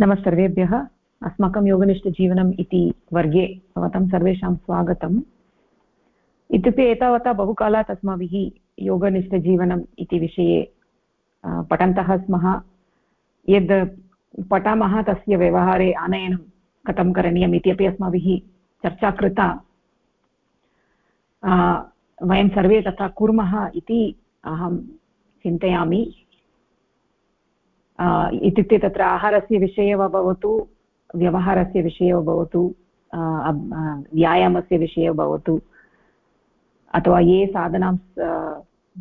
नमस्सर्वेभ्यः अस्माकं योगनिष्ठजीवनम् इति वर्गे भवतां सर्वेषां स्वागतम्। इत्युक्ते एतावता बहुकालात् अस्माभिः योगनिष्ठजीवनम् इति विषये पठन्तः स्मः। यद् पठामः तस्य व्यवहारे आनयनं कथं करणीयम् इति अस्माभिः चर्चा कृता। वयं सर्वे तथा कुर्मः इति अहं चिन्तयामि। इत्युक्ते तत्र आहारस्य विषये वा भवतु, व्यवहारस्य विषये वा भवतु व्यायामस्य विषये भवतु, अथवा ये साधनां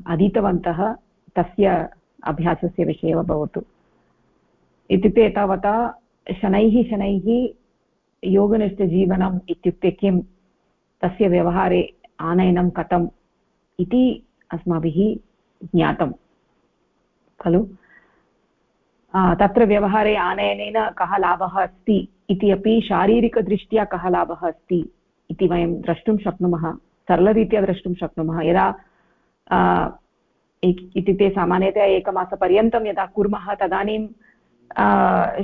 अधीतवन्तः, तस्य अभ्यासस्य विषये वा भवतु। इत्युक्ते तावता शनैः शनैः योगनिष्ठजीवनम् इत्युक्ते किं, तस्य व्यवहारे आनयनं कथम् इति अस्माभिः ज्ञातं। खलु? तत्र व्यवहारे आनयनेन कः लाभः अस्ति इति अपि शारीरिकदृष्ट्या कः लाभः अस्ति इति वयं द्रष्टुं शक्नुमः, सरलरीत्या द्रष्टुं शक्नुमः। यदा इत्युक्ते सामान्यतया एकमासपर्यन्तं यदा कुर्मः तदानीं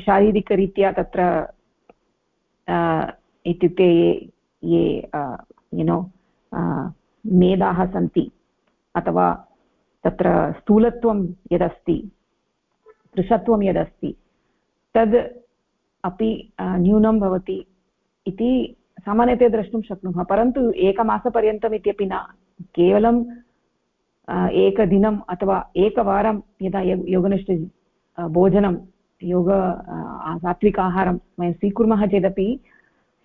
शारीरिकरीत्या तत्र इत्युक्ते ये ये युनो मेधाः सन्ति अथवा तत्र स्थूलत्वं यदस्ति दृशत्वं यदस्ति तद् अपि न्यूनं भवति इति सामान्यतया द्रष्टुं शक्नुमः, परन्तु एकमासपर्यन्तम् इत्यपि न। केवलं एकदिनम् अथवा एकवारं यदा योगनिष्ठ भोजनं, योग सात्विक आहारं वयं स्वीकुर्मः चेदपि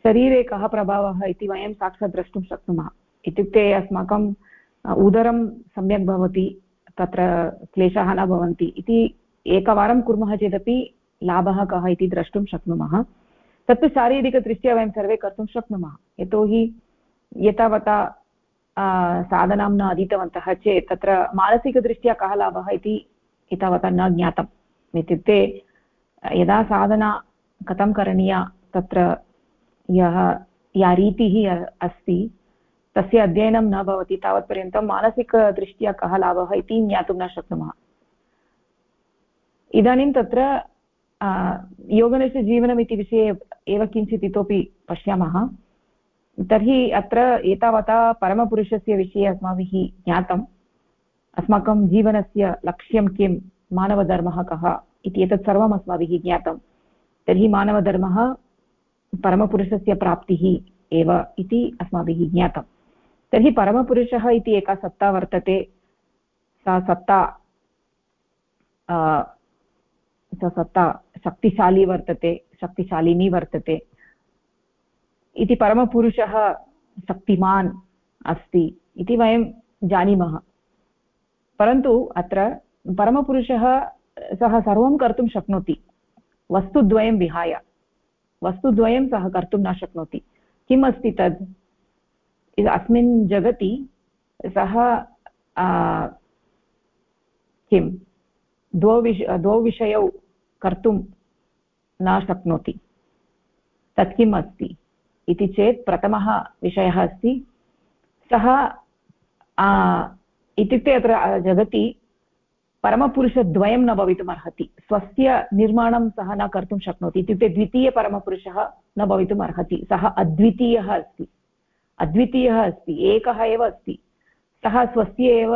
शरीरे कः प्रभावः इति वयं साक्षात् द्रष्टुं शक्नुमः। इत्युक्ते अस्माकं उदरं सम्यक् भवति, तत्र क्लेशाः न भवन्ति इति एकवारं कुर्मः चेदपि लाभः कः इति द्रष्टुं शक्नुमः। तत्तु शारीरिकदृष्ट्या वयं सर्वे कर्तुं शक्नुमः। यतोहि एतावता साधनां न अधीतवन्तः चेत् तत्र मानसिकदृष्ट्या कः लाभः इति एतावता न ज्ञातम्। इत्युक्ते, यदा साधना कथं करणीया, तत्र यः, या रीतिः अस्ति, तस्य अध्ययनं न भवति, तावत्पर्यन्तं मानसिकदृष्ट्या कः लाभः इति ज्ञातुं न शक्नुमः। इदानीं तत्र योगनस्य जीवनम् इति विषये एव किञ्चित् इतोपि पश्यामः। तर्हि अत्र एतावता परमपुरुषस्य विषये अस्माभिः ज्ञातम्। अस्माकं जीवनस्य लक्ष्यं किं, मानवधर्मः कः इति एतत् सर्वम् अस्माभिः ज्ञातं तर्हि मानवधर्मः परमपुरुषस्य प्राप्तिः एव इति अस्माभिः ज्ञातं तर्हि परमपुरुषः इति एका सत्ता वर्तते। सा सत्ता सा सत्ता शक्तिशाली वर्तते, शक्तिशालिनी वर्तते। इति परमपुरुषः शक्तिमान् अस्ति इति वयं जानीमः। परन्तु अत्र परमपुरुषः सः सर्वं कर्तुं शक्नोति। वस्तुद्वयं विहाय। वस्तुद्वयं सः कर्तुं न शक्नोति। किम् अस्ति तद्? अस्मिन् जगति सः किं द्वौ विष द्वौ विषयौ कर्तुं न शक्नोति तत् किम् अस्ति इति चेत् प्रथमः विषयः अस्ति सः इत्युक्ते अत्र जगति परमपुरुषद्वयं न भवितुमर्हति स्वस्य निर्माणं सः न कर्तुं शक्नोति इत्युक्ते द्वितीयपरमपुरुषः न भवितुम् अर्हति सः अद्वितीयः अस्ति अद्वितीयः अस्ति एकः एव अस्ति सः स्वस्य एव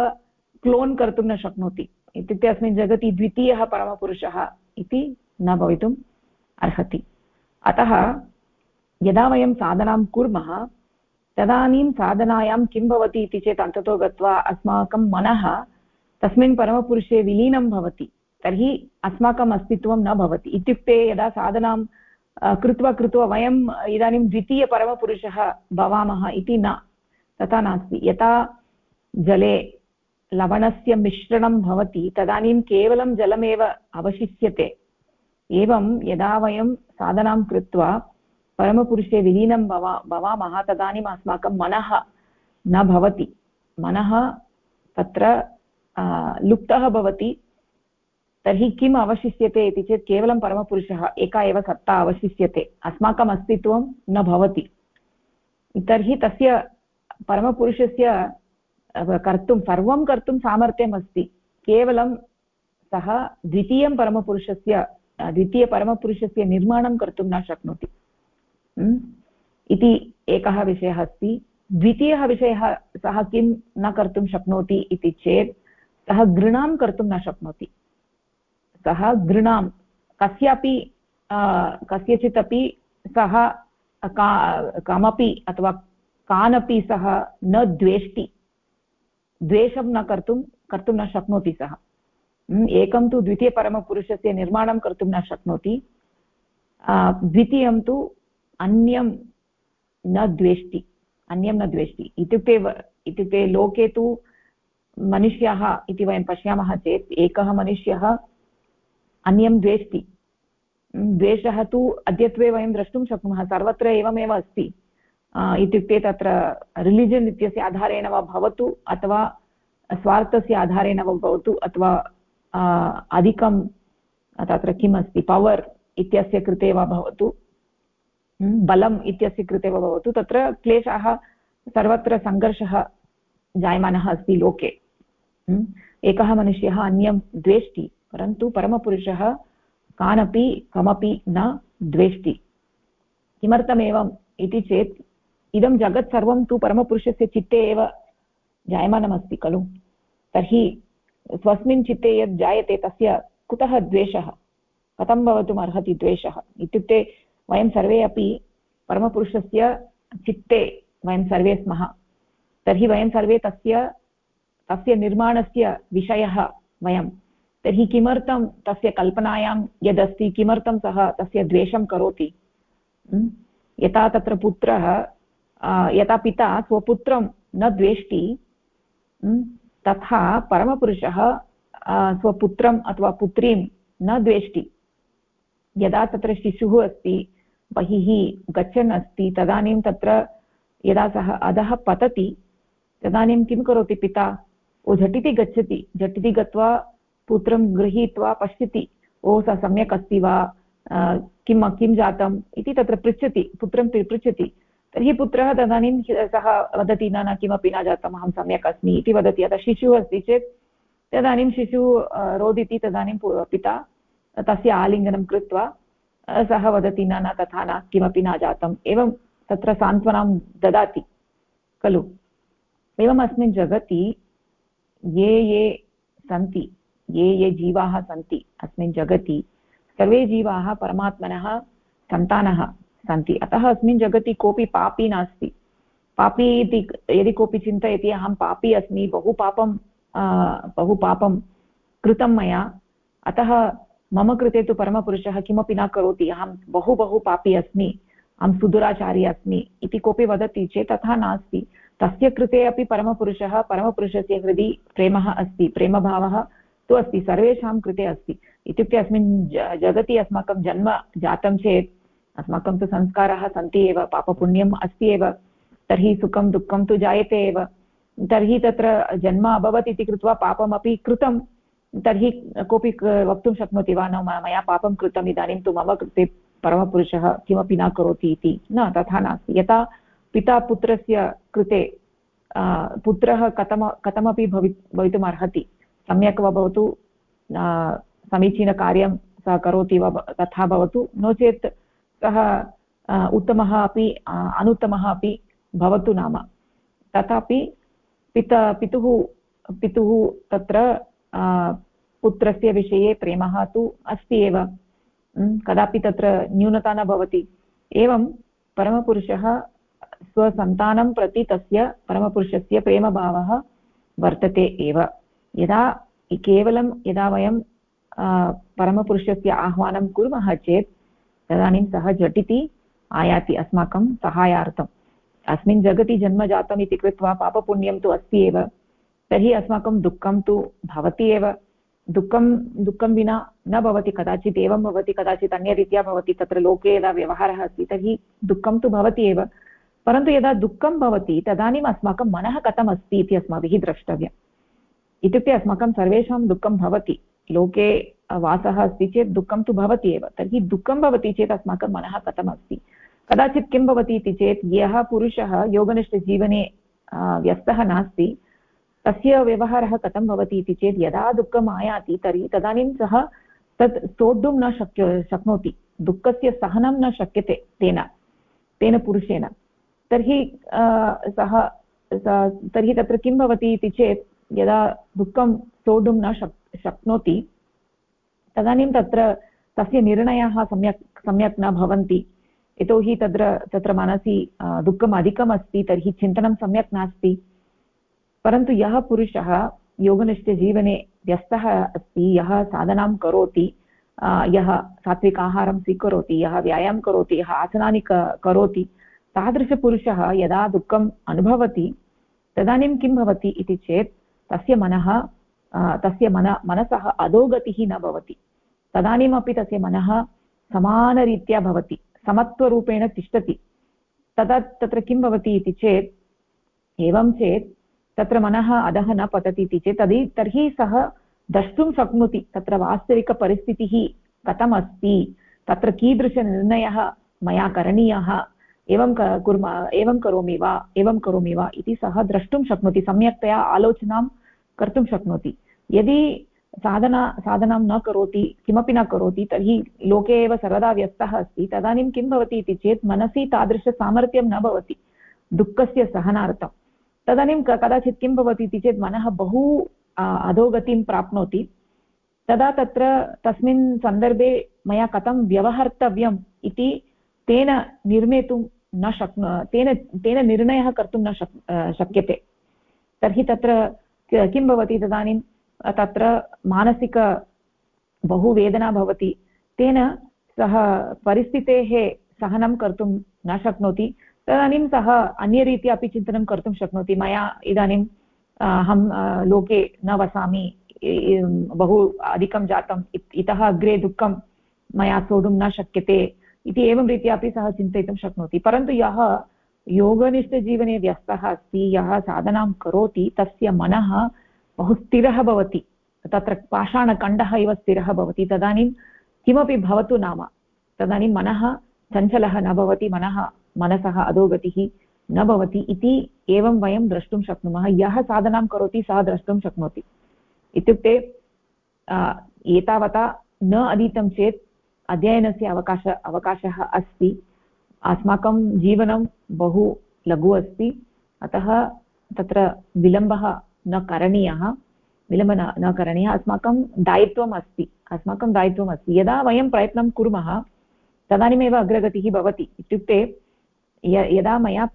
क्लोन् कर्तुं न शक्नोति इत्युक्ते अस्मिन् जगति द्वितीयः परमपुरुषः इति न भवितुम् अर्हति। अतः यदा वयं साधनां कुर्मः, तदानीं साधनायां किं भवति इति चेत् अन्ततो गत्वा अस्माकं मनः तस्मिन् परमपुरुषे विलीनं भवति, तर्हि अस्माकम् अस्तित्वं न भवति। इत्युक्ते यदा साधनां कृत्वा कृत्वा वयम् इदानीं द्वितीयपरमपुरुषः भवामः इति न, तथा नास्ति। यथा जले लवणस्य मिश्रणं भवति, तदानीं केवलं जलमेव अवशिष्यते। एवं यदा वयं साधनां कृत्वा परमपुरुषे विलीनं भवा, भवामः, तदानीम् अस्माकं मनः न भवति। मनः तत्र लुप्तः भवति। तर्हि किम् अवशिष्यते इति चेत् केवलं परमपुरुषः, एका एव सत्ता अवशिष्यते। अस्माकम् अस्तित्वं न भवति। तर्हि तस्य परमपुरुषस्य कर्तुं, सर्वं कर्तुं सामर्थ्यम् अस्ति केवलं सः द्वितीयं परमपुरुषस्य द्वितीयपरमपुरुषस्य निर्माणं कर्तुं न शक्नोति। इति एकः विषयः अस्ति। द्वितीयः विषयः सः किं न कर्तुं शक्नोति इति चेत्, सः घृणां कर्तुं न शक्नोति। सः घृणां, कस्यापि कस्यचित् अपि सः का, कमपि अथवा कानपि सः न द्वेष्टि। द्वेषं न कर्तुं कर्तुं न शक्नोति सः। एकं तु द्वितीयपरमपुरुषस्य निर्माणं कर्तुं न शक्नोति। द्वितीयं तु अन्यं न द्वेष्टि, अन्यं न द्वेष्टि। इत्युक्ते इत्युक्ते लोके तु मनुष्याः इति वयं पश्यामः चेत् एकः मनुष्यः अन्यं द्वेष्टि। द्वेषः तु अद्यत्वे वयं द्रष्टुं शक्नुमः, सर्वत्र एवमेव अस्ति। इत्युक्ते तत्र रिलिजन् इत्यस्य आधारेण वा भवतु अथवा स्वार्थस्य आधारेण वा भवतु अथवा अधिकं तत्र किम् अस्ति? पवर् इत्यस्य कृते वा भवतु। बलम् इत्यस्य कृते वा भवतु। तत्र क्लेशाः, सर्वत्र सङ्घर्षः जायमानः अस्ति लोके। एकः मनुष्यः अन्यं द्वेष्टि, परन्तु परमपुरुषः कानपि, कमपि न द्वेष्टि। किमर्थमेवम् इति चेत् इदं जगत् सर्वं तु परमपुरुषस्य चित्ते एव जायमानमस्ति खलु? तर्हि स्वस्मिन् चित्ते यद् जायते तस्य कुतः द्वेषः? कथं भवितुम् अर्हति द्वेषः? इत्युक्ते वयं सर्वे अपि परमपुरुषस्य चित्ते वयं सर्वे स्मः। तर्हि वयं सर्वे तस्य तस्य निर्माणस्य विषयः वयं। तर्हि किमर्थं तस्य कल्पनायां यदस्ति, किमर्थं सः तस्य द्वेषं करोति? यथा तत्र पुत्रः यथा पिता स्वपुत्रं न द्वेष्टि तथा परमपुरुषः स्वपुत्रम् अथवा पुत्रीं न द्वेष्टि। यदा तत्र शिशुः अस्ति, बहिः गच्छन् अस्ति, तदानीं तत्र यदा सः अधः पतति, तदानीं किं करोति पिता? झटिति गच्छति, झटिति गत्वा पुत्रं गृहीत्वा पश्यति, ओ, सः सम्यक् अस्ति वा? किं किं जातम् इति तत्र पृच्छति, पुत्रं पृच्छति। तर्हि पुत्रः तदानीं सः वदति, न न, किमपि न जातम्, अहं सम्यक् अस्मि इति वदति। अतः शिशुः अस्ति चेत् तदानीं शिशुः रोदिति तदानीं पिता तस्य आलिङ्गनं कृत्वा सः वदति, न न, तथा न, किमपि न जातम्। एवं तत्र सान्त्वनां ददाति, खलु। एवम् अस्मिन् जगति ये ये सन्ति, ये ये जीवाः सन्ति, अस्मिन् जगति सर्वे जीवाः परमात्मनः सन्तानः। सन्ति। अतः अस्मिन् जगति कोऽपि पापी नास्ति। पापी इति यदि कोऽपि चिन्तयति, अहं पापी अस्मि, बहु पापं बहु पापं कृतं मया। अतः मम कृते तु परमपुरुषः किमपि न करोति। अहं बहु बहु पापी अस्मि, अहं सुदुराचारी अस्मि इति कोऽपि वदति चेत् तथा नास्ति। तस्य कृते अपि परमपुरुषः, परमपुरुषस्य हृदि प्रेमः अस्ति, प्रेमभावः तु अस्ति, सर्वेषां कृते अस्ति। इत्युक्ते अस्मिन् जगति अस्माकं जन्म जातं चेत् अस्माकं तु संस्काराः सन्ति एव, पापपुण्यम् अस्ति एव, तर्हि सुखं दुःखं तु जायते एव। तर्हि तत्र जन्म अभवत् इति कृत्वा पापमपि कृतं। तर्हि कोऽपि वक्तुं शक्नोति वा? न मया पापं कृतम्, इदानीं तु मम कृते परमपुरुषः किमपि न करोति इति। न, तथा नास्ति। यथा पिता पुत्रस्य कृते पुत्रः कथम, कथमपि भवि भवितुम् अर्हति। सम्यक् वा भवतु समीचीनकार्यं सः करोति वा तथा भवतु। नो चेत् सः उत्तमः अपि अनुत्तमः अपि भवतु नाम। तथापि पिता, पितुः पितुः तत्र पुत्रस्य विषये प्रेमः तु अस्ति एव। कदापि तत्र न्यूनता न भवति। एवं परमपुरुषः स्वसन्तानं प्रति तस्य परमपुरुषस्य प्रेमभावः वर्तते एव। यदा केवलं, यदा वयं परमपुरुषस्य आह्वानं कुर्मः चेत् तदानीं सः झटिति आयाति अस्माकं सहायार्थम्। अस्मिन् जगति जन्म जातम् इति कृत्वा पापपुण्यं तु अस्ति एव, तर्हि अस्माकं दुःखं तु भवति एव। दुःखं दुःखं विना न भवति, कदाचित् एवं भवति, कदाचित् अन्यरीत्या भवति, तत्र लोके यदा व्यवहारः अस्ति तर्हि दुःखं तु भवति एव। परन्तु यदा दुःखं भवति, तदानीम् अस्माकं मनः कथम् अस्ति इति अस्माभिः द्रष्टव्यम्। इत्युक्ते अस्माकं सर्वेषां दुःखं भवति। लोके वासः अस्ति चेत् दुःखं तु भवति एव। तर्हि दुःखं भवति चेत् अस्माकं मनः कथम् अस्ति कदाचित् किं भवति इति चेत्, यः पुरुषः योगनिष्ठजीवने व्यस्तः नास्ति, तस्य व्यवहारः कथं भवति इति चेत् यदा दुःखम् आयाति, तर्हि तदानीं सः तत् सोढुं न शक्य, शक्नोति। दुःखस्य सहनं न शक्यते तेन तेन पुरुषेण। तर्हि सः तर्हि तत्र किं भवति इति चेत्, यदा दुःखं सोढुं न शक्, शक्नोति तदानीं तत्र तस्य निर्णयाः सम्यक् सम्यक् न भवन्ति। यतोहि तत्र तत्र मनसि दुःखम् अधिकम् अस्ति तर्हि चिन्तनं सम्यक् नास्ति। परन्तु यः पुरुषः योगनिष्ठजीवने व्यस्तः अस्ति, यः साधनां करोति यः सात्विक आहारं स्वीकरोति, यः व्यायामं करोति, यः आसनानि करोति, तादृशपुरुषः यदा दुःखम् अनुभवति, तदानीं किं भवति इति चेत् तस्य मनः तस्य मन, मनसः अधोगतिः न भवति। तदानीमपि तस्य मनः समानरीत्या भवति, समत्वरूपेण तिष्ठति। तदा, तत्र किं भवति इति चेत्, एवं चेत्, तत्र मनः अधः न पतति इति चेत् तर्हि तर्हि सः द्रष्टुं शक्नोति। तत्र वास्तविकपरिस्थितिः कथम् अस्ति तत्र कीदृशनिर्णयः मया करणीयः? एवं कुर्मः, एवं करोमि वा? एवं करोमि वा? इति सः द्रष्टुं शक्नोति। सम्यक्तया आलोचनां कर्तुं शक्नोति। यदि साधना, साधनां न करोति, किमपि न करोति, तर्हि लोके एव सर्वदा व्यस्तः अस्ति। तदानीं किं भवति इति चेत् मनसि तादृशसामर्थ्यं न भवति, दुःखस्य सहनार्थं। तदानीं कदाचित् किं भवति इति चेत् मनः बहु अधोगतिं प्राप्नोति। तदा तत्र तस्मिन् सन्दर्भे मया कथं व्यवहर्तव्यम् इति तेन निर्मेतुं न शक्नु, तेन तेन निर्णयः कर्तुं न शक् शक्यते। तर्हि तत्र किं भवति तदानीं तत्र मानसिक बहु वेदना भवति। तेन सः परिस्थितेः सहनं कर्तुं न शक्नोति। तदानीं सः अन्यरीत्या अपि चिन्तनं कर्तुं शक्नोति। मया इदानीं अहं लोके न वसामि। बहु अधिकं जातम्। इतः अग्रे दुःखं मया सोढुं न शक्यते इति एवं रीत्या अपि सः चिन्तयितुं शक्नोति। परन्तु यः योगनिष्ठजीवने व्यस्तः अस्ति, यः साधनां करोति, तस्य मनः बहु स्थिरः भवति। तत्र पाषाणखण्डः इव स्थिरः भवति। तदानीं किमपि भवतु नाम। तदानीं मनः चञ्चलः न भवति, मनः, मनसः अधोगतिः न भवति इति एवं वयं द्रष्टुं शक्नुमः। यः साधनां करोति, सः द्रष्टुं शक्नोति। इत्युक्ते एतावता न अधीतं चेत् अध्ययनस्य अवकाश, अवकाशः अस्ति। अस्माकं जीवनं बहु लघु अस्ति। अतः तत्र विलम्बः न करणीयः। विलम्बः न करणीयः। अस्माकं दायित्वम् अस्ति। अस्माकं दायित्वम् अस्ति। यदा वयं प्रयत्नं कुर्मः, तदानीमेव अग्रगतिः भवति। इत्युक्ते यदा मया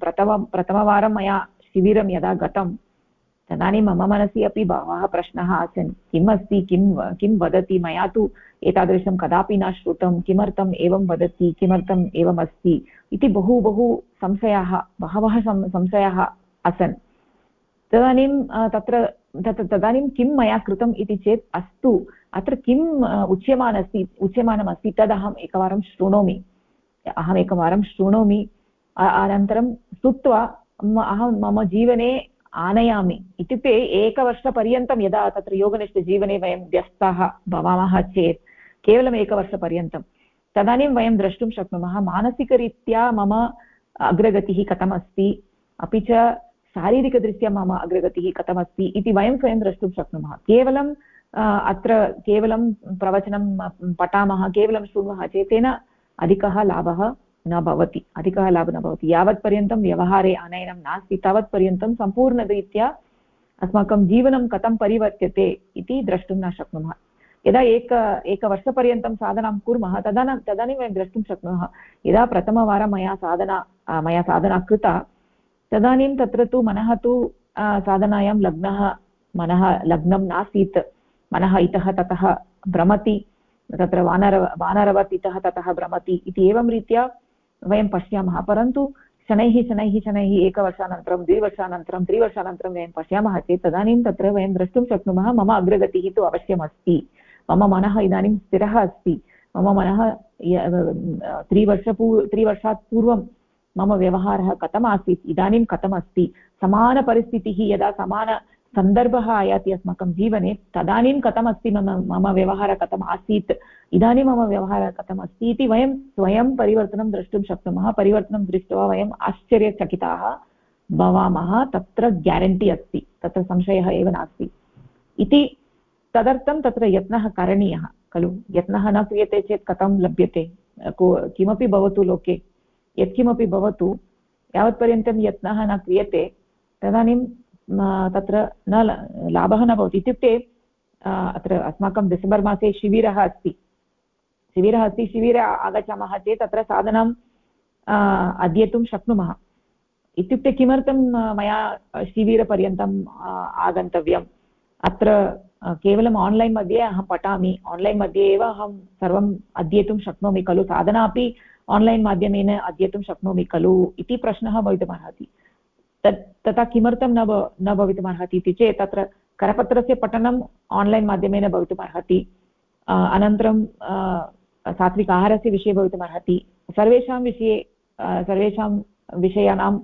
प्रथम, प्रथमवारं मया शिबिरं यदा गतं तदानीं मम मनसि अपि बहवः प्रश्नाः आसन्। किम् अस्ति, किं किं वदति? मया तु एतादृशं कदापि न श्रुतं। किमर्थम् एवं वदति? किमर्थम् एवम् अस्ति? इति बहु बहु संशयाः, बहवः संशयाः आसन्। तदानीं तत्र, तत्, तदानीं किं मया कृतम् इति चेत् अस्तु। अत्र किम् उच्यमानस्ति उच्यमानमस्ति तदहम् एकवारं शृणोमि अहम् एकवारं शृणोमि अनन्तरं श्रुत्वा अहं मम जीवने आनयामि। इत्युक्ते एकवर्षपर्यन्तं यदा तत्र योगनिष्ठजीवने वयं व्यस्ताः भवामः चेत् केवलम् एकवर्षपर्यन्तं, तदानीं वयं द्रष्टुं शक्नुमः मानसिकरीत्या मम अग्रगतिः कथमस्ति, अपि च शारीरिकदृष्ट्या मम अग्रगतिः कथमस्ति इति वयं स्वयं द्रष्टुं शक्नुमः। केवलं अत्र केवलं प्रवचनं पठामः, केवलं शृण्मः चेत् तेन अधिकः लाभः न भवति, अधिकः लाभः न भवति। यावत्पर्यन्तं व्यवहारे आनयनं नास्ति तावत्पर्यन्तं सम्पूर्णरीत्या अस्माकं जीवनं कथं परिवर्त्यते इति द्रष्टुं न शक्नुमः। यदा एक, एकवर्षपर्यन्तं साधनां कुर्मः तदा तदानीं वयं द्रष्टुं शक्नुमः। यदा प्रथमवारं मया साधना मया साधना कृता, तदानीं तत्र तु मनः तु साधनायां लग्नः, मनः लग्नं नासीत्। मनः इतः ततः भ्रमति, तत्र वानर, वानरवत् इतः ततः भ्रमति इति एवं रीत्या वयं पश्यामः, परन्तु शनैः शनैः शनैः एकवर्षानन्तरं, द्विवर्षानन्तरं, त्रिवर्षानन्तरं वयं पश्यामः चेत् तदानीं तत्र वयं द्रष्टुं शक्नुमः, मम अग्रगतिः तु अवश्यमस्ति। मम मनः इदानीं स्थिरः अस्ति। मम मनः त्रिवर्षपू, त्रिवर्षात् पूर्वं मम व्यवहारः कथम् आसीत् इदानीं कथम् अस्ति समानपरिस्थितिः यदा समान सन्दर्भः आयाति अस्माकं जीवने, तदानीं कथम् अस्ति मम मम व्यवहारः कथम् आसीत्, इदानीं मम व्यवहारः कथम् अस्ति इति वयं स्वयं परिवर्तनं द्रष्टुं शक्नुमः, परिवर्तनं दृष्ट्वा वयम् आश्चर्यचकिताः भवामः, तत्र ग्यारण्टि अस्ति, तत्र संशयः एव नास्ति। इति तदर्थं तत्र यत्नः करणीयः, खलु? यत्नः न क्रियते चेत् कथं लभ्यते? किमपि भवतु लोके, यत्किमपि भवतु, यावत्पर्यन्तं यत्नः न क्रियते, तदानीं तत्र न लाभः न भवति. इत्युक्ते अत्र अस्माकं डिसेम्बर् मासे शिबिरः अस्ति. शिबिरः अस्ति, शिबिरे आगच्छामः चेत् तत्र साधनम् अध्येतुं शक्नुमः. इत्युक्ते किमर्थं मया शिबिरपर्यन्तम् आगन्तव्यम्? अत्र केवलम् आन्लैन् मध्ये अहं पठामि. आन्लैन् मध्ये एव अहं सर्वम् अध्येतुं शक्नोमि खलु. साधना अपि आन्लैन् माध्यमेन अध्येतुं शक्नोमि खलु इति प्रश्नः भवितुमर्हति. तत्, तथा किमर्थं न न भवितुमर्हति इति चेत् तत्र करपत्रस्य पठनम् आन्लैन् माध्यमेन भवितुमर्हति। अनन्तरं सात्विक आहारस्य विषये भवितुमर्हति। सर्वेषां विषये सर्वेषां विषयाणां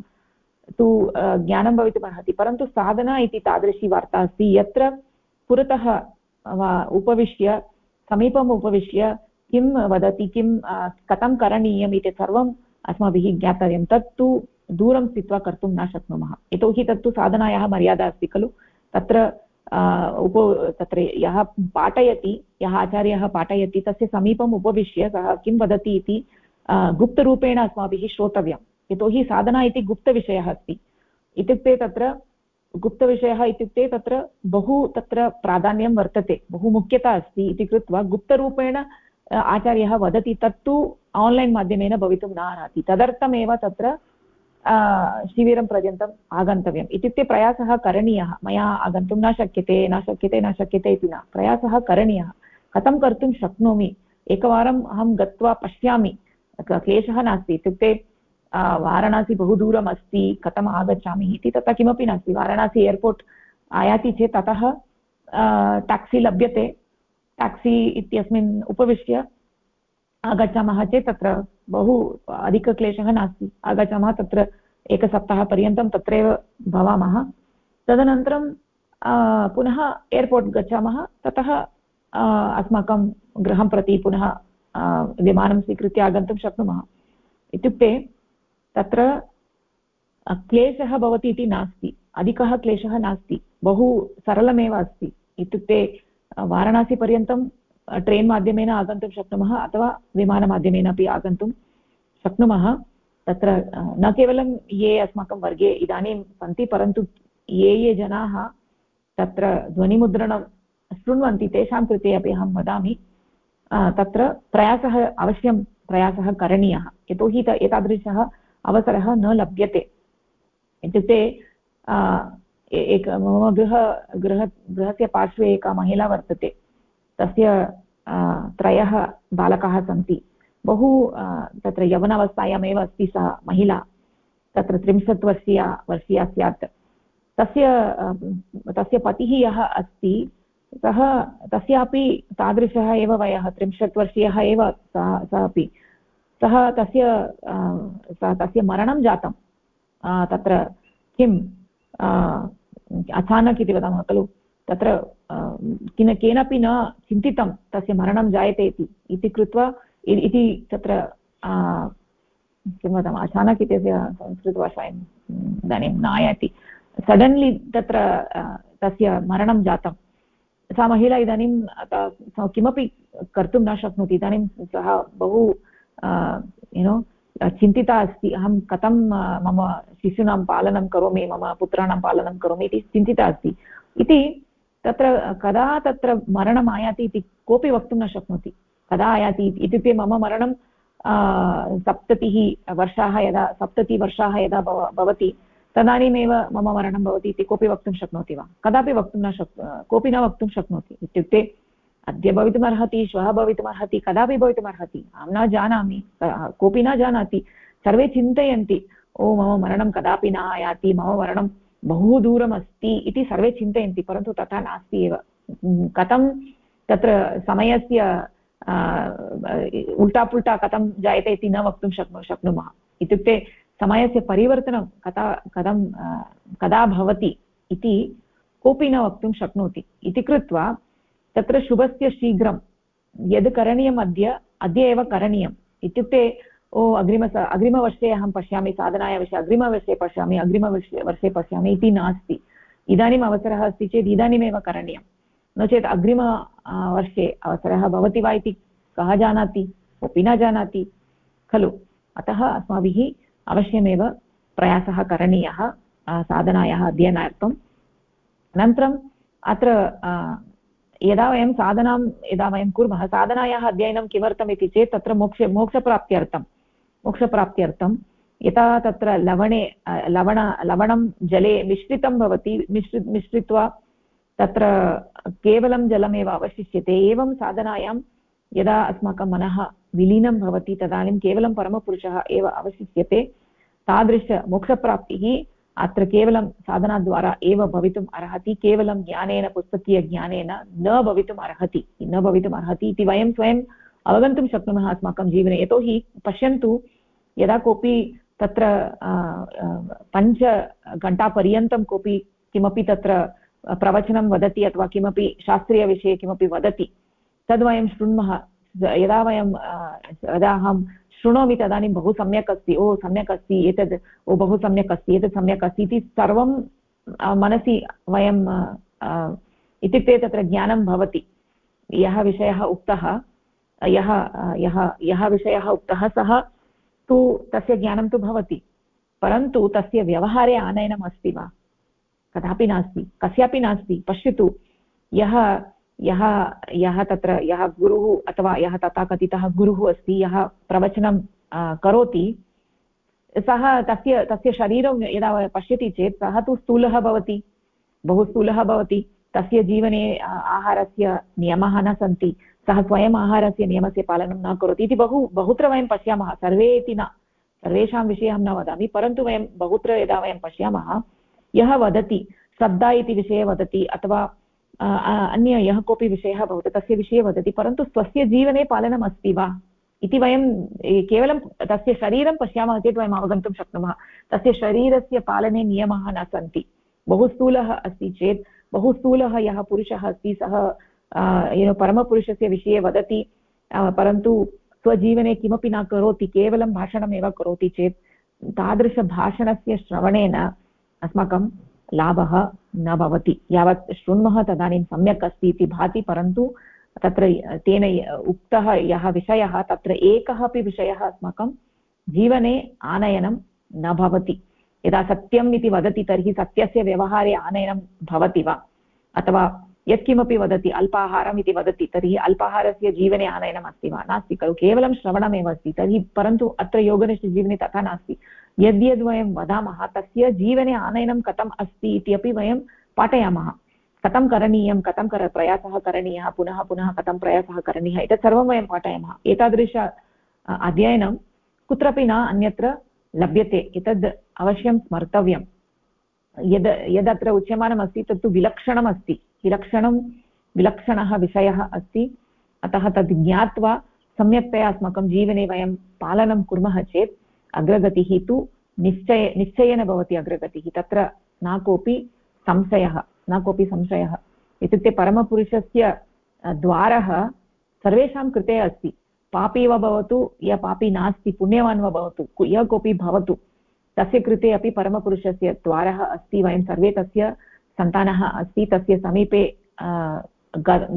तु ज्ञानं भवितुमर्हति। परन्तु साधना इति तादृशी वार्ता अस्ति। यत्र पुरतः उपविश्य, समीपम् उपविश्य किं वदति, किं कथं करणीयम् इति सर्वम् अस्माभिः ज्ञातव्यं। तत्तु दूरं स्थित्वा कर्तुं न शक्नुमः। यतोहि तत्तु साधनायाः मर्यादा अस्ति खलु। तत्र उप, तत्र यः पाठयति, यः आचार्यः पाठयति, तस्य समीपम् उपविश्य सः किं वदति इति गुप्तरूपेण अस्माभिः श्रोतव्यं यतोहि साधना इति गुप्तविषयः अस्ति। इत्युक्ते तत्र, गुप्तविषयः इत्युक्ते तत्र बहु तत्र प्राधान्यं वर्तते, बहु मुख्यता अस्ति इति कृत्वा गुप्तरूपेण आचार्यः वदति, तत्तु आन्लैन् माध्यमेन भवितुं न अर्हति तदर्थमेव तत्र शिबिरं पर्यन्तम् आगन्तव्यम्। इत्युक्ते प्रयासः करणीयः। मया आगन्तुं न शक्यते न शक्यते न शक्यते इति न। प्रयासः करणीयः। कथं कर्तुं शक्नोमि? एकवारम् अहं गत्वा पश्यामि। क्लेशः नास्ति। इत्युक्ते वाराणसी बहु दूरम् अस्ति कथम् आगच्छामि इति तथा किमपि नास्ति। वाराणसी एर्पोर्ट् आयाति चेत् ततः टाक्सि लभ्यते। टाक्सि इत्यस्मिन् उपविश्य आगच्छामः चेत् तत्र बहु अधिकक्लेशः नास्ति। आगच्छामः तत्र एकसप्ताहपर्यन्तं तत्रैव भवामः। तदनन्तरं पुनः एर्पोर्ट् गच्छामः। ततः अस्माकं गृहं प्रति पुनः विमानं स्वीकृत्य आगन्तुं शक्नुमः। इत्युक्ते, तत्र क्लेशः भवति इति नास्ति। अधिकः क्लेशः नास्ति। बहु सरलमेव अस्ति। इत्युक्ते वाराणसीपर्यन्तं ट्रेन् माध्यमेन आगन्तुं शक्नुमः अथवा विमानमाध्यमेन अपि आगन्तुं शक्नुमः। तत्र न केवलं ये अस्माकं वर्गे इदानीं सन्ति, परन्तु ये ये जनाः तत्र ध्वनिमुद्रणं शृण्वन्ति, तेषां कृते अपि अहं वदामि तत्र प्रयासः अवश्यं प्रयासः करणीयः। यतोहि एतादृशः अवसरः न लभ्यते। इत्युक्ते एक, मम गृह गृह, गृहस्य पार्श्वे एका महिला वर्तते। तस्य त्रयः बालकाः सन्ति। बहु तत्र यवनावस्थायामेव अस्ति सा महिला, तत्र त्रिंशत् वर्षीया वर्षीया स्यात्। तस्य तस्य पतिः यः अस्ति, सः, तस्यापि तादृशः एव वयः त्रिंशत् वर्षीयः एव सः सः अपि। सः तस्य तस्य मरणं जातं। तत्र किं अचानक् इति वदामः खलु, तत्र किन, केनापि न चिन्तितं तस्य मरणं जायते इति कृत्वा इति तत्र किं वदामः अचानक् इत्यस्य संस्कृतभाषायाम् इदानीं न आयाति सडन्लि तत्र तस्य मरणं जातं। सा महिला इदानीं किमपि कर्तुं न शक्नोति। इदानीं सः बहु युनो चिन्तिता अस्ति। अहं कथं मम शिशूनां पालनं करोमि, मम पुत्राणां पालनं करोमि इति चिन्तिता अस्ति। इति तत्र, कदा तत्र मरणम् आयाति इति कोऽपि वक्तुं न शक्नोति। कदा आयाति इत्युक्ते मम मरणं सप्ततिः वर्षाः यदा सप्ततिवर्षाः यदा भव, भवति, तदानीमेव मम मरणं भवति इति कोऽपि वक्तुं शक्नोति वा? कदापि वक्तुं न शक्, कोऽपि न वक्तुं शक्नोति। इत्युक्ते अद्य भवितुमर्हति, श्वः भवितुमर्हति, कदापि भवितुमर्हति, अहं न जानामि कोऽपि न जानाति, सर्वे चिन्तयन्ति, ओ, मम मरणं कदापि न आयाति, मम मरणं बहु दूरम् अस्ति इति सर्वे चिन्तयन्ति, परन्तु तथा नास्ति एव। कथं तत्र समयस्य उल्टापुल्टा कथं जायते इति न वक्तुं शक्नु, शक्नुमः। इत्युक्ते समयस्य परिवर्तनं कदा कथं कदा भवति इति कोऽपि न वक्तुं शक्नोति। इति कृत्वा तत्र शुभस्य शीघ्रं, यद् करणीयम् अद्य अद्य एव करणीयम्। इत्युक्ते, ओ, अग्रिम अग्रिमवर्षे अहं पश्यामि, साधनाय विषये अग्रिमवर्षे पश्यामि, अग्रिमवर्षे, वर्षे पश्यामि इति नास्ति। इदानीम् अवसरः अस्ति चेत् इदानीमेव करणीयं नो चेत् अग्रिम वर्षे अवसरः भवति वा इति कः जानाति कोऽपि न जानाति खलु अतः अस्माभिः अवश्यमेव प्रयासः करणीयः साधनायाः अध्ययनार्थम् अनन्तरम् अत्र यदा वयं साधनां यदा वयं कुर्मः साधनायाः अध्ययनं किमर्थम् इति चेत् तत्र मोक्ष मोक्षप्राप्त्यर्थं मोक्षप्राप्त्यर्थं यथा तत्र लवणे लवण लवणं जले मिश्रितं भवति मिश्रि मिश्रित्वा तत्र केवलं जलमेव अवशिष्यते, एवं साधनायां यदा अस्माकं मनः विलीनं भवति, तदानीं केवलं परमपुरुषः एव अवशिष्यते तादृशमोक्षप्राप्तिः अत्र केवलं साधनाद्वारा एव भवितुम् अर्हति, केवलं ज्ञानेन, पुस्तकीयज्ञानेन न भवितुम् अर्हति, न भवितुम् अर्हति इति वयं स्वयम् अवगन्तुं शक्नुमः अस्माकं जीवने। यतोहि पश्यन्तु, यदा कोऽपि तत्र पञ्चघण्टापर्यन्तं कोऽपि किमपि तत्र प्रवचनं वदति अथवा किमपि शास्त्रीयविषये किमपि वदति, तद् वयं शृण्मः। यदा वयं यदा अहं शृणोमि तदानीं बहु सम्यक् अस्ति, ओ, सम्यक् अस्ति, एतद्, ओ, बहु सम्यक् अस्ति एतत् सम्यक् अस्ति इति सर्वं मनसि वयं इत्युक्ते तत्र ज्ञानं भवति। यः विषयः उक्तः, यः यः यः विषयः उक्तः सः तु तस्य ज्ञानं तु भवति, परन्तु तस्य व्यवहारे आनयनम् अस्ति वा? कदापि नास्ति, कस्यापि नास्ति, पश्यतु, यः यः यः तत्र, यः गुरुः अथवा यः तथाकथितः गुरुः अस्ति, यः प्रवचनं करोति, सः तस्य तस्य शरीरं यदा पश्यति चेत् सः तु स्थूलः भवति, बहु स्थूलः भवति, तस्य जीवने आहारस्य नियमाः न सन्ति, सः स्वयम् आहारस्य नियमस्य पालनं न करोति इति बहु, बहुत्र वयं पश्यामः सर्वे इति न, सर्वेषां विषये अहं न वदामि, परन्तु वयं बहुत्र यदा वयं पश्यामः यः वदति श्रद्धा इति विषये वदति अथवा अन्य यः कोऽपि विषयः भवति तस्य विषये वदति, परन्तु स्वस्य जीवने पालनम् अस्ति वा? इति वयं केवलं तस्य शरीरं पश्यामः चेत् वयम् अवगन्तुं शक्नुमः। तस्य शरीरस्य पालने नियमाः न सन्ति। बहु स्थूलः अस्ति चेत् बहु स्थूलः यः पुरुषः अस्ति, सः यु परमपुरुषस्य विषये वदति परन्तु स्वजीवने किमपि न करोति, केवलं भाषणमेव करोति चेत्, तादृशभाषणस्य श्रवणेन अस्माकं लाभः न भवति। यावत् शृण्मः तदानीं सम्यक् अस्ति इति भाति, परन्तु तत्र तेन उक्तः यः विषयः, तत्र एकः अपि विषयः अस्माकं जीवने आनयनं न भवति। यदा सत्यम् इति वदति, तर्हि सत्यस्य व्यवहारे आनयनं भवति वा? अथवा यत्किमपि वदति, अल्पाहारम् इति वदति, तर्हि अल्पाहारस्य जीवने आनयनम् अस्ति वा? नास्ति खलु, केवलं श्रवणमेव अस्ति, तर्हि परन्तु अत्र योगनिष्ठजीवने तथा नास्ति। यद्यद् वयं वदामः तस्य जीवने आनयनं कथम् अस्ति इति अपि वयं पाठयामः। कथं करणीयं, कथं कर, प्रयासः करणीयः, पुनः पुनः कथं प्रयासः करणीयः, एतत् सर्वं वयं पाठयामः। एतादृश अध्ययनं कुत्रापि न अन्यत्र लभ्यते, एतद् अवश्यं स्मर्तव्यं। यद्, यदत्र उच्यमानमस्ति, तत्तु विलक्षणमस्ति। विलक्षणं, विलक्षणः विषयः अस्ति। अतः तद् ज्ञात्वा, सम्यक्तया अस्माकं जीवने वयं पालनं कुर्मः चेत् अग्रगतिः तु निश्चय, निश्चयेन भवति अग्रगतिः। तत्र न कोऽपि संशयः, न कोऽपि संशयः। इत्युक्ते परमपुरुषस्य द्वारः सर्वेषां कृते अस्ति। पापी वा भवतु, यः पापी नास्ति, पुण्यवान् वा भवतु यः कोऽपि भवतु, तस्य कृते अपि परमपुरुषस्य द्वारः अस्ति, वयं सर्वे तस्य सन्तानः अस्ति, तस्य समीपे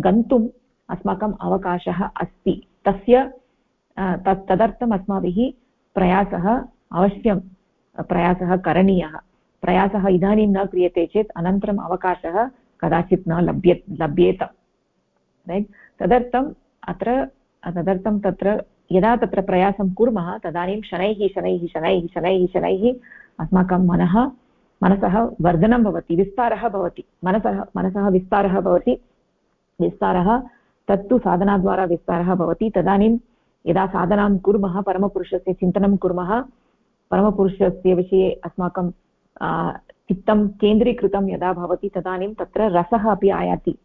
गन्तुम् अस्माकम् अवकाशः अस्ति। तस्य तत्, तदर्थम् अस्माभिः प्रयासः अवश्यं, प्रयासः करणीयः। प्रयासः इदानीं न क्रियते चेत् अनन्तरम् अवकाशः कदाचित् न लभ्य, लभ्येत। रैट् तदर्थम् अत्र, तदर्थं तत्र, यदा तत्र प्रयासं कुर्मः, तदानीं शनैः शनैः शनैः शनैः शनैः अस्माकं मनः, मनसः वर्धनं भवति, विस्तारः भवति। मनसः मनसः विस्तारः भवति, विस्तारः तत्तु साधनाद्वारा विस्तारः भवति। तदानीं यदा साधनां कुर्मः, परमपुरुषस्य चिन्तनं कुर्मः, परमपुरुषस्य विषये अस्माकं चित्तं केन्द्रीकृतं यदा भवति तदानीं तत्र रसः अपि आयाति।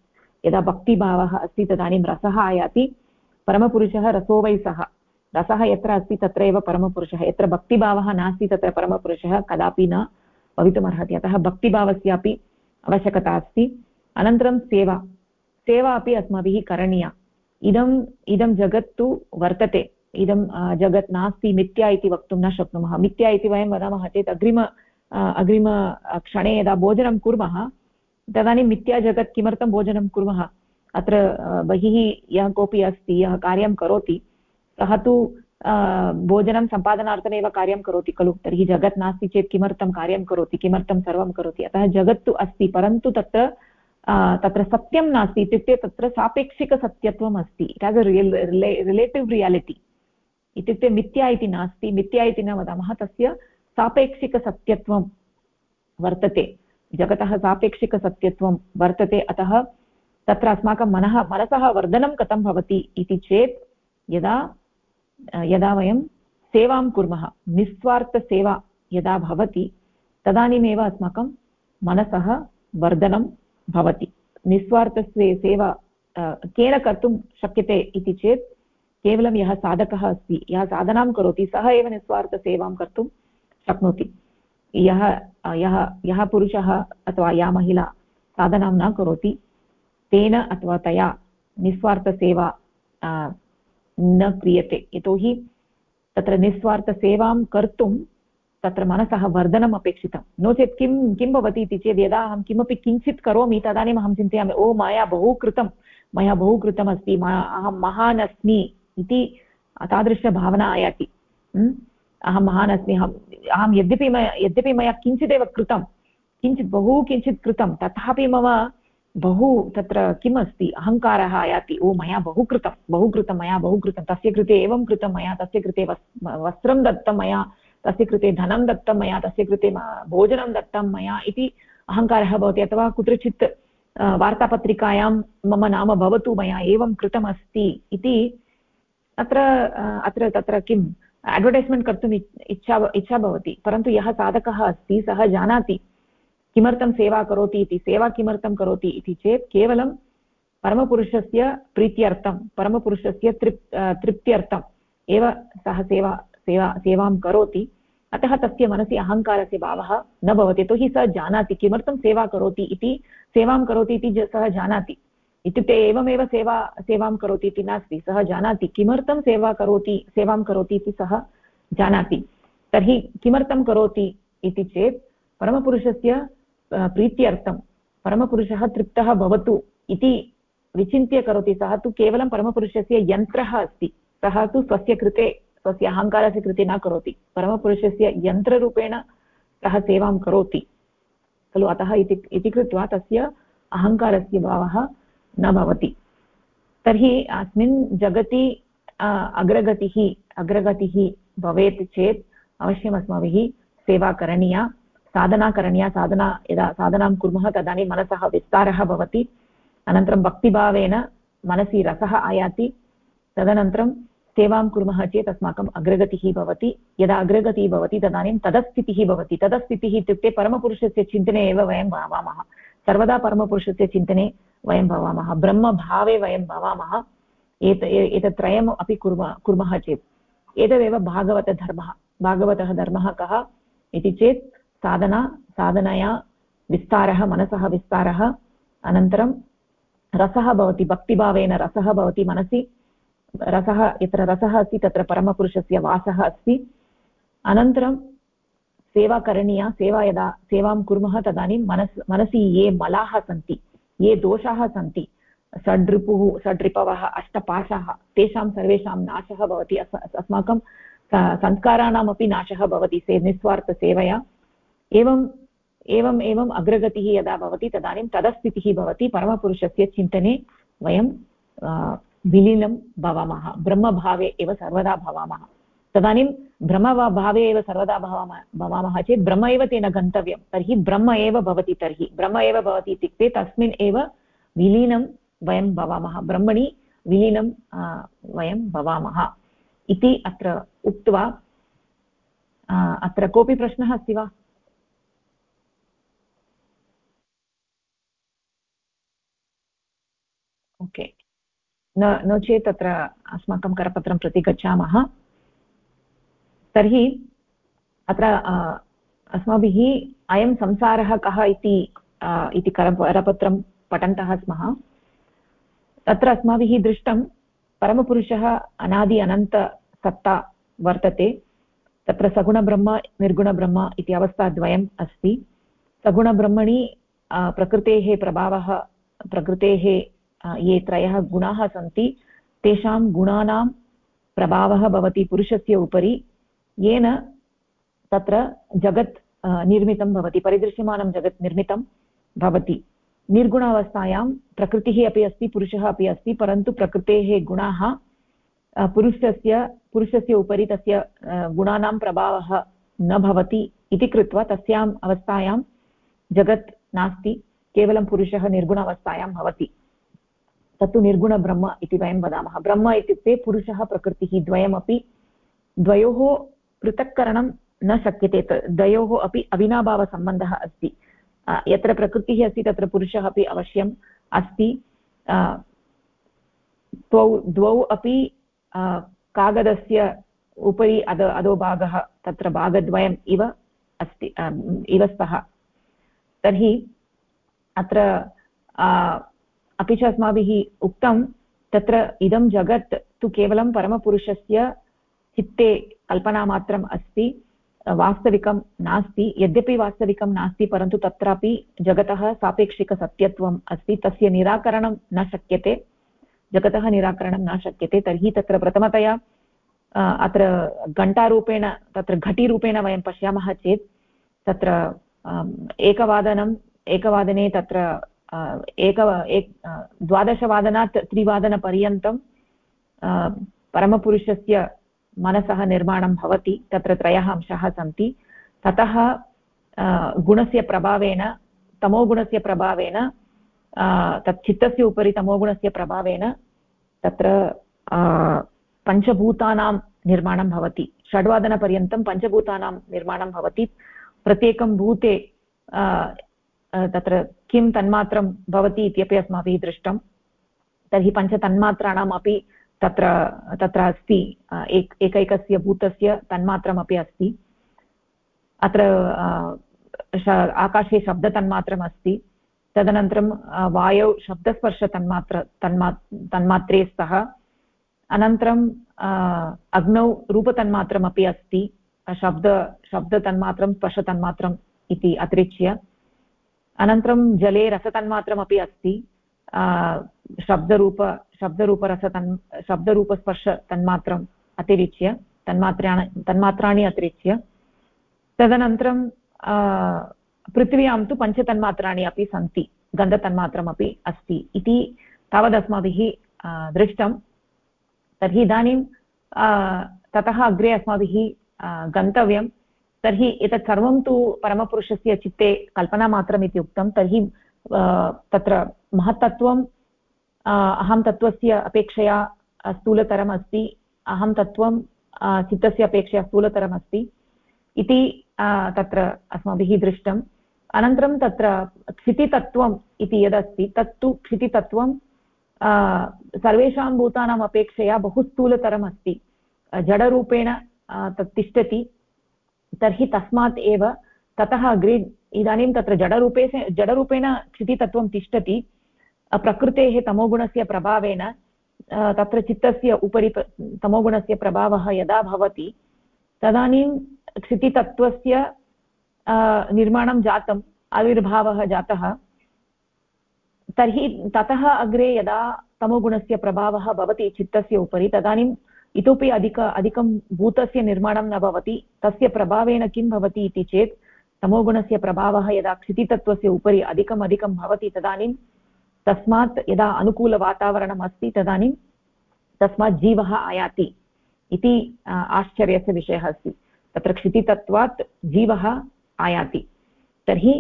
यदा भक्तिभावः अस्ति तदानीं रसः आयाति। परमपुरुषः रसो वै सः। रसः यत्र अस्ति तत्र एव परमपुरुषः। यत्र भक्तिभावः नास्ति तत्र परमपुरुषः कदापि न भवितुमर्हति। अतः भक्तिभावस्यापि आवश्यकता अस्ति। अनन्तरं सेवा। सेवा अपि अस्माभिः करणीया। इदम् इदं जगत् तु वर्तते। इदं जगत् नास्ति, मिथ्या इति वक्तुं न शक्नुमः। मिथ्या इति वयं वदामः चेत् अग्रिम अग्रिमक्षणे यदा भोजनं कुर्मः, तदानीं मिथ्या जगत् किमर्थं भोजनं कुर्मः? अत्र बहिः यः कोऽपि अस्ति, यः कार्यं करोति, सः तु भोजनं सम्पादनार्थमेव कार्यं करोति खलु। तर्हि जगत् नास्ति चेत् किमर्थं कार्यं करोति, किमर्थं सर्वं करोति? अतः जगत् तु अस्ति, परन्तु तत्र तत्र सत्यं नास्ति इत्युक्ते तत्र सापेक्षिकसत्यत्वम् अस्ति it has a real relative reality इत्युक्ते मिथ्या इति नास्ति. मिथ्या इति न वदामः, तस्य सापेक्षिकसत्यत्वं वर्तते. जगतः सापेक्षिकसत्यत्वं वर्तते. अतः तत्र अस्माकं मनः, मनसः वर्धनं कथं भवति इति चेत् यदा यदा वयं सेवां कुर्मः, निस्वार्थसेवा यदा भवति, तदानीमेव अस्माकं मनसः वर्धनं भवति। निस्वार्थस्य सेवा केन कर्तुं शक्यते इति चेत् केवलं यः साधकः अस्ति, यः साधनां करोति, सः एव निस्वार्थसेवां कर्तुं शक्नोति। यः यः यः पुरुषः अथवा या महिला साधनां न करोति, तेन अथवा तया निस्वार्थसेवा न क्रियते। यतोहि तत्र निस्वार्थसेवां कर्तुं तत्र मनसः वर्धनम् अपेक्षितं। नो चेत् किं किं भवति इति चेत् यदा अहं किमपि किञ्चित् करोमि, तदानीम् अहं चिन्तयामि, ओ, मया बहु कृतं मया बहु कृतमस्ति अहं महान् अस्मि इति तादृशभावना आयाति। अहं महान् अस्मि अहम् अहं यद्यपि मया यद्यपि मया किञ्चिदेव कृतं, किञ्चित् बहु किञ्चित् कृतं, तथापि मम बहु, तत्र किम् अस्ति, अहङ्कारः आयाति, ओ, मया बहु कृतं बहु कृतं मया बहु कृतं तस्य कृते एवं कृतं, मया तस्य कृते वस्त्रं दत्तं, मया तस्य कृते धनं दत्तं मया, तस्य कृते भोजनं दत्तं मया इति अहङ्कारः भवति। अथवा कुत्रचित् वार्तापत्रिकायां मम नाम भवतु मया, एवं कृतमस्ति इति अत्र अत्र तत्र किम् अड्वर्टैस्मेण्ट् कर्तुम् इच्छा इच्छा भवति। परन्तु यः साधकः अस्ति, सः जानाति किमर्थं सेवा करोति इति, सेवा किमर्थं करोति इति चेत् केवलं परमपुरुषस्य प्रीत्यर्थं, परमपुरुषस्य तृप् तृप्त्यर्थम्। एव सः सेवा सेवा, सेवां करोति, अतः तस्य मनसि अहङ्कारस्य भावः न भवति। यतोहि सः जानाति किमर्थं सेवा करोति इति, सेवां करोति इति सः जानाति। इत्युक्ते एवमेव सेवा, सेवां करोति इति नास्ति। सः जानाति किमर्थं सेवा करोति, सेवां करोति इति सः जानाति। तर्हि किमर्थं करोति इति चेत्, परमपुरुषस्य प्रीत्यर्थं, परमपुरुषः तृप्तः भवतु इति विचिन्त्य करोति। सः तु केवलं परमपुरुषस्य यन्त्रः अस्ति। सः तु स्वस्य कृते स्वस्य अहङ्कारस्य कृते न करोति। परमपुरुषस्य यन्त्ररूपेण सः सेवां करोति। खलु अतः इति कृत्वा तस्य अहङ्कारस्य भावः न भवति। तर्हि अस्मिन् जगति अग्रगतिः अग्रगतिः भवेत् चेत् अवश्यम् अस्माभिः सेवा करणीया, साधना करणीया, साधना यदा साधनां कुर्मः तदानीं मनसः विस्तारः भवति। अनन्तरं भक्तिभावेन मनसि रसः आयाति। तदनन्तरं सेवां कुर्मः चेत् अस्माकम् अग्रगतिः भवति। यदा अग्रगतिः भवति, तदानीं तदस्थितिः भवति। तदस्थितिः इत्युक्ते परमपुरुषस्य चिन्तने एव वयं भवामः। सर्वदा परमपुरुषस्य चिन्तने वयं भवामः। ब्रह्मभावे वयं भवामः। एत एतत् त्रयम् अपि कुर्मः कुर्मः चेत्। एतदेव भागवतधर्मः। भागवतः धर्मः कः इति चेत् साधना, साधनया विस्तारः, मनसः विस्तारः। अनन्तरं रसः भवति, भक्तिभावेन रसः भवति मनसि। रसः, यत्र रसः अस्ति, तत्र परमपुरुषस्य वासः अस्ति। अनन्तरं सेवा करणीया, सेवा यदा, सेवां कुर्मः, तदानीं मनस्, मनसि ये मलाः सन्ति, ये दोषाः सन्ति षड्रिपुः षड्रिपवः अष्टपाशाः, तेषां सर्वेषां नाशः भवति अस्माकं संस्काराणामपि नाशः भवति, से, निस्वार्थसेवया। एवं, एवम् एवम् अग्रगतिः यदा भवति, तदानीं तदस्थितिः भवति, परमपुरुषस्य चिन्तने वयं विलीनं भवामः, ब्रह्मभावे एव सर्वदा भवामः। तदानीं ब्रह्मभावे एव सर्वदा भवामः भवामः चेत् ब्रह्म एव तेन गन्तव्यं। तर्हि ब्रह्म एव भवति तर्हि। ब्रह्म एव भवति इत्युक्ते तस्मिन् एव विलीनं वयं भवामः। ब्रह्मणि विलीनं वयं भवामः। इति अत्र उक्त्वा अत्र कोऽपि प्रश्नः अस्ति वा ओके okay. न चेत् तत्र अस्माकं करपत्रं प्रति गच्छामः। तर्हि अत्र अस्माभिः अयं संसारः कः इति इति कर, करपत्रं पठन्तः स्मः। तत्र अस्माभिः दृष्टं परमपुरुषः अनादि अनन्तसत्ता वर्तते। तत्र सगुणब्रह्म, निर्गुणब्रह्म इति अवस्थाद्वयम् अस्ति। सगुणब्रह्मणि प्रकृतेः प्रभावः, प्रकृतेः ये त्रयः गुणाः सन्ति। तेषां गुणानां प्रभावः भवति पुरुषस्य उपरि। येन तत्र जगत् निर्मितं भवति, परिदृश्यमानं जगत् निर्मितं भवति। निर्गुणावस्थायां प्रकृतिः अपि अस्ति, पुरुषः अपि अस्ति, परन्तु प्रकृतेः गुणाः पुरुषस्य पुरुषस्य उपरि तस्य गुणानां प्रभावः न भवति इति कृत्वा तस्याम् अवस्थायां जगत् नास्ति, केवलं पुरुषः निर्गुणावस्थायां भवति। तत्तु निर्गुणब्रह्म इति वयं वदामः। ब्रह्म इत्युक्ते पुरुषः प्रकृतिः, द्वयमपि द्वयोः पृथक्करणं न शक्यते। द्वयोः अपि अविनाभावसम्बन्धः अस्ति। यत्र प्रकृतिः अस्ति, तत्र पुरुषः अपि अवश्यम् अस्ति। द्वौ द्वौ अपि कागदस्य उपरि अध अधोभागः तत्र भागद्वयम् इव अस्ति इव स्तः। तर्हि अत्र अपि च अस्माभिः उक्तं तत्र इदं जगत् तु केवलं परमपुरुषस्य चित्ते कल्पनामात्रम् अस्ति, वास्तविकं नास्ति, यद्यपि वास्तविकं नास्ति, परन्तु तत्रापि जगतः सापेक्षिकसत्यत्वम् अस्ति, तस्य निराकरणं न शक्यते, जगतः निराकरणं न शक्यते, तर्हि तत्र प्रथमतया अत्र घण्टारूपेण, तत्र घटीरूपेण वयं पश्यामः चेत्, तत्र एकवादनम् एकवादने तत्र एक एक द्वादशवादनात् त्रिवादनपर्यन्तं परमपुरुषस्य मनसः निर्माणं भवति, तत्र त्रयः अंशाः सन्ति। ततः गुणस्य प्रभावेन तमोगुणस्य प्रभावेन तत् चित्तस्य उपरि तमोगुणस्य प्रभावेन तत्र पञ्चभूतानां निर्माणं भवति। षड्वादनपर्यन्तं पञ्चभूतानां निर्माणं भवति। प्रत्येकं भूते तत्र किं तन्मात्रं भवति इत्यपि अस्माभिः दृष्टं। तर्हि पञ्चतन्मात्राणाम् अपि तत्र तत्र अस्ति एक, एकैकस्य भूतस्य तन्मात्रमपि अस्ति। अत्र आकाशे शब्दतन्मात्रम् अस्ति। तदनन्तरं वायौ शब्दस्पर्शतन्मात्र, तन्मा, तन्मात्रे स्तः। अनन्तरं अग्नौ रूपतन्मात्रमपि अस्ति। शब्द, शब्दतन्मात्रं, स्पर्शतन्मात्रम् इति अतिरिच्य अनन्तरं जले रसतन्मात्रमपि अस्ति शब्दरूप, शब्दरूपरसतन्, शब्दरूपस्पर्शतन्मात्रम् अतिरिच्य, तन्मात्राणि तन्मात्राणि अतिरिच्य। तदनन्तरं पृथिव्यां तु पञ्चतन्मात्राणि अपि सन्ति, गन्धतन्मात्रमपि अस्ति इति तावदस्माभिः दृष्टं। तर्हि इदानीं ततः अग्रे अस्माभिः गन्तव्यं तर्हि एतत् सर्वं तु परमपुरुषस्य चित्ते कल्पनामात्रम् इति उक्तं, तर्हि तत्र महत्तत्वम् अहं तत्त्वस्य अपेक्षया स्थूलतरम् अस्ति, अहं तत्त्वं चित्तस्य अपेक्षया स्थूलतरम् अस्ति इति तत्र अस्माभिः दृष्टम्। अनन्तरं तत्र क्षितितत्त्वम् इति यदस्ति, तत्तु क्षितितत्त्वं सर्वेषां भूतानाम् अपेक्षया बहु स्थूलतरम् अस्ति। जडरूपेण तत् तिष्ठति। तर्हि तस्मात् एव ततः अग्रे इदानीं तत्र जडरूपे जडरूपेण क्षितितत्त्वं तिष्ठति। प्रकृतेः तमोगुणस्य प्रभावेन तत्र चित्तस्य उपरि तमोगुणस्य प्रभावः यदा भवति, तदानीं क्षितितत्त्वस्य निर्माणं जातम्, आविर्भावः जातः। तर्हि ततः अग्रे यदा तमोगुणस्य प्रभावः भवति चित्तस्य उपरि तदानीम् इतोपि अधिक, अधिकं भूतस्य निर्माणं न भवति। तस्य प्रभावेन किं भवति इति चेत्, तमोगुणस्य प्रभावः यदा क्षितितत्त्वस्य उपरि अधिकम् अधिकं भवति तदानीं, तस्मात् यदा अनुकूलवातावरणम् अस्ति तदानीं, तस्मात् जीवः आयाति इति आश्चर्यस्य विषयः अस्ति। तत्र क्षितितत्वात् जीवः आयाति। तर्हि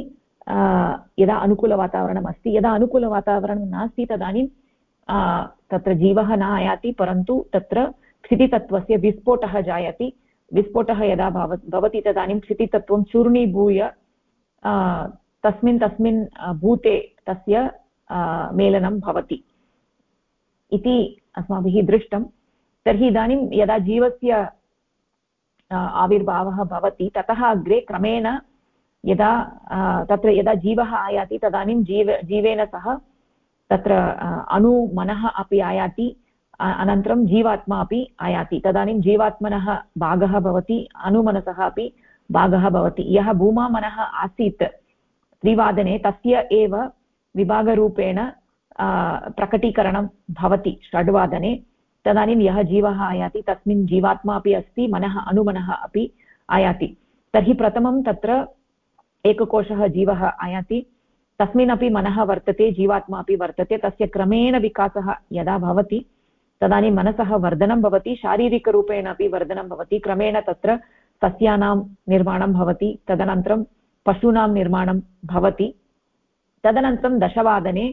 यदा अनुकूलवातावरणम् अस्ति, यदा अनुकूलवातावरणं नास्ति तदानीं तत्र जीवः न आयाति, परन्तु तत्र क्षितितत्त्वस्य विस्फोटः जायति। विस्फोटः यदा भव, भवति तदानीं क्षितितत्त्वं चूर्णीभूय तस्मिन् तस्मिन् भूते तस्य मेलनं भवति। इति अस्माभिः दृष्टं। तर्हि इदानीं यदा जीवस्य आविर्भावः भवति, ततः अग्रे क्रमेण यदा तत्र यदा जीवः आयाति तदानीं जीव, जीवेन सह तत्र अणुमनः अपि आयाति। अनन्तरं जीवात्मा अपि आयाति। तदानीं जीवात्मनः भागः भवति अनुमनसः अपि भागः भवति। यः भूमा मनः आसीत् त्रिवादने, तस्य एव विभागरूपेण प्रकटीकरणं भवति षड्वादने। तदानीं यः जीवः आयाति, तस्मिन् जीवात्मा अपि अस्ति, मनः अनुमनः अपि आयाति। तर्हि प्रथमं तत्र एककोशः जीवः आयाति। तस्मिन्नपि मनः वर्तते, जीवात्मा अपि वर्तते। तस्य क्रमेण विकासः यदा भवति तदानीं मनसः वर्धनं भवति, शारीरिकरूपेण अपि वर्धनं भवति, क्रमेण तत्र सस्यानां निर्माणं भवति, तदनन्तरं पशूनां निर्माणं भवति, तदनन्तरं दशवादने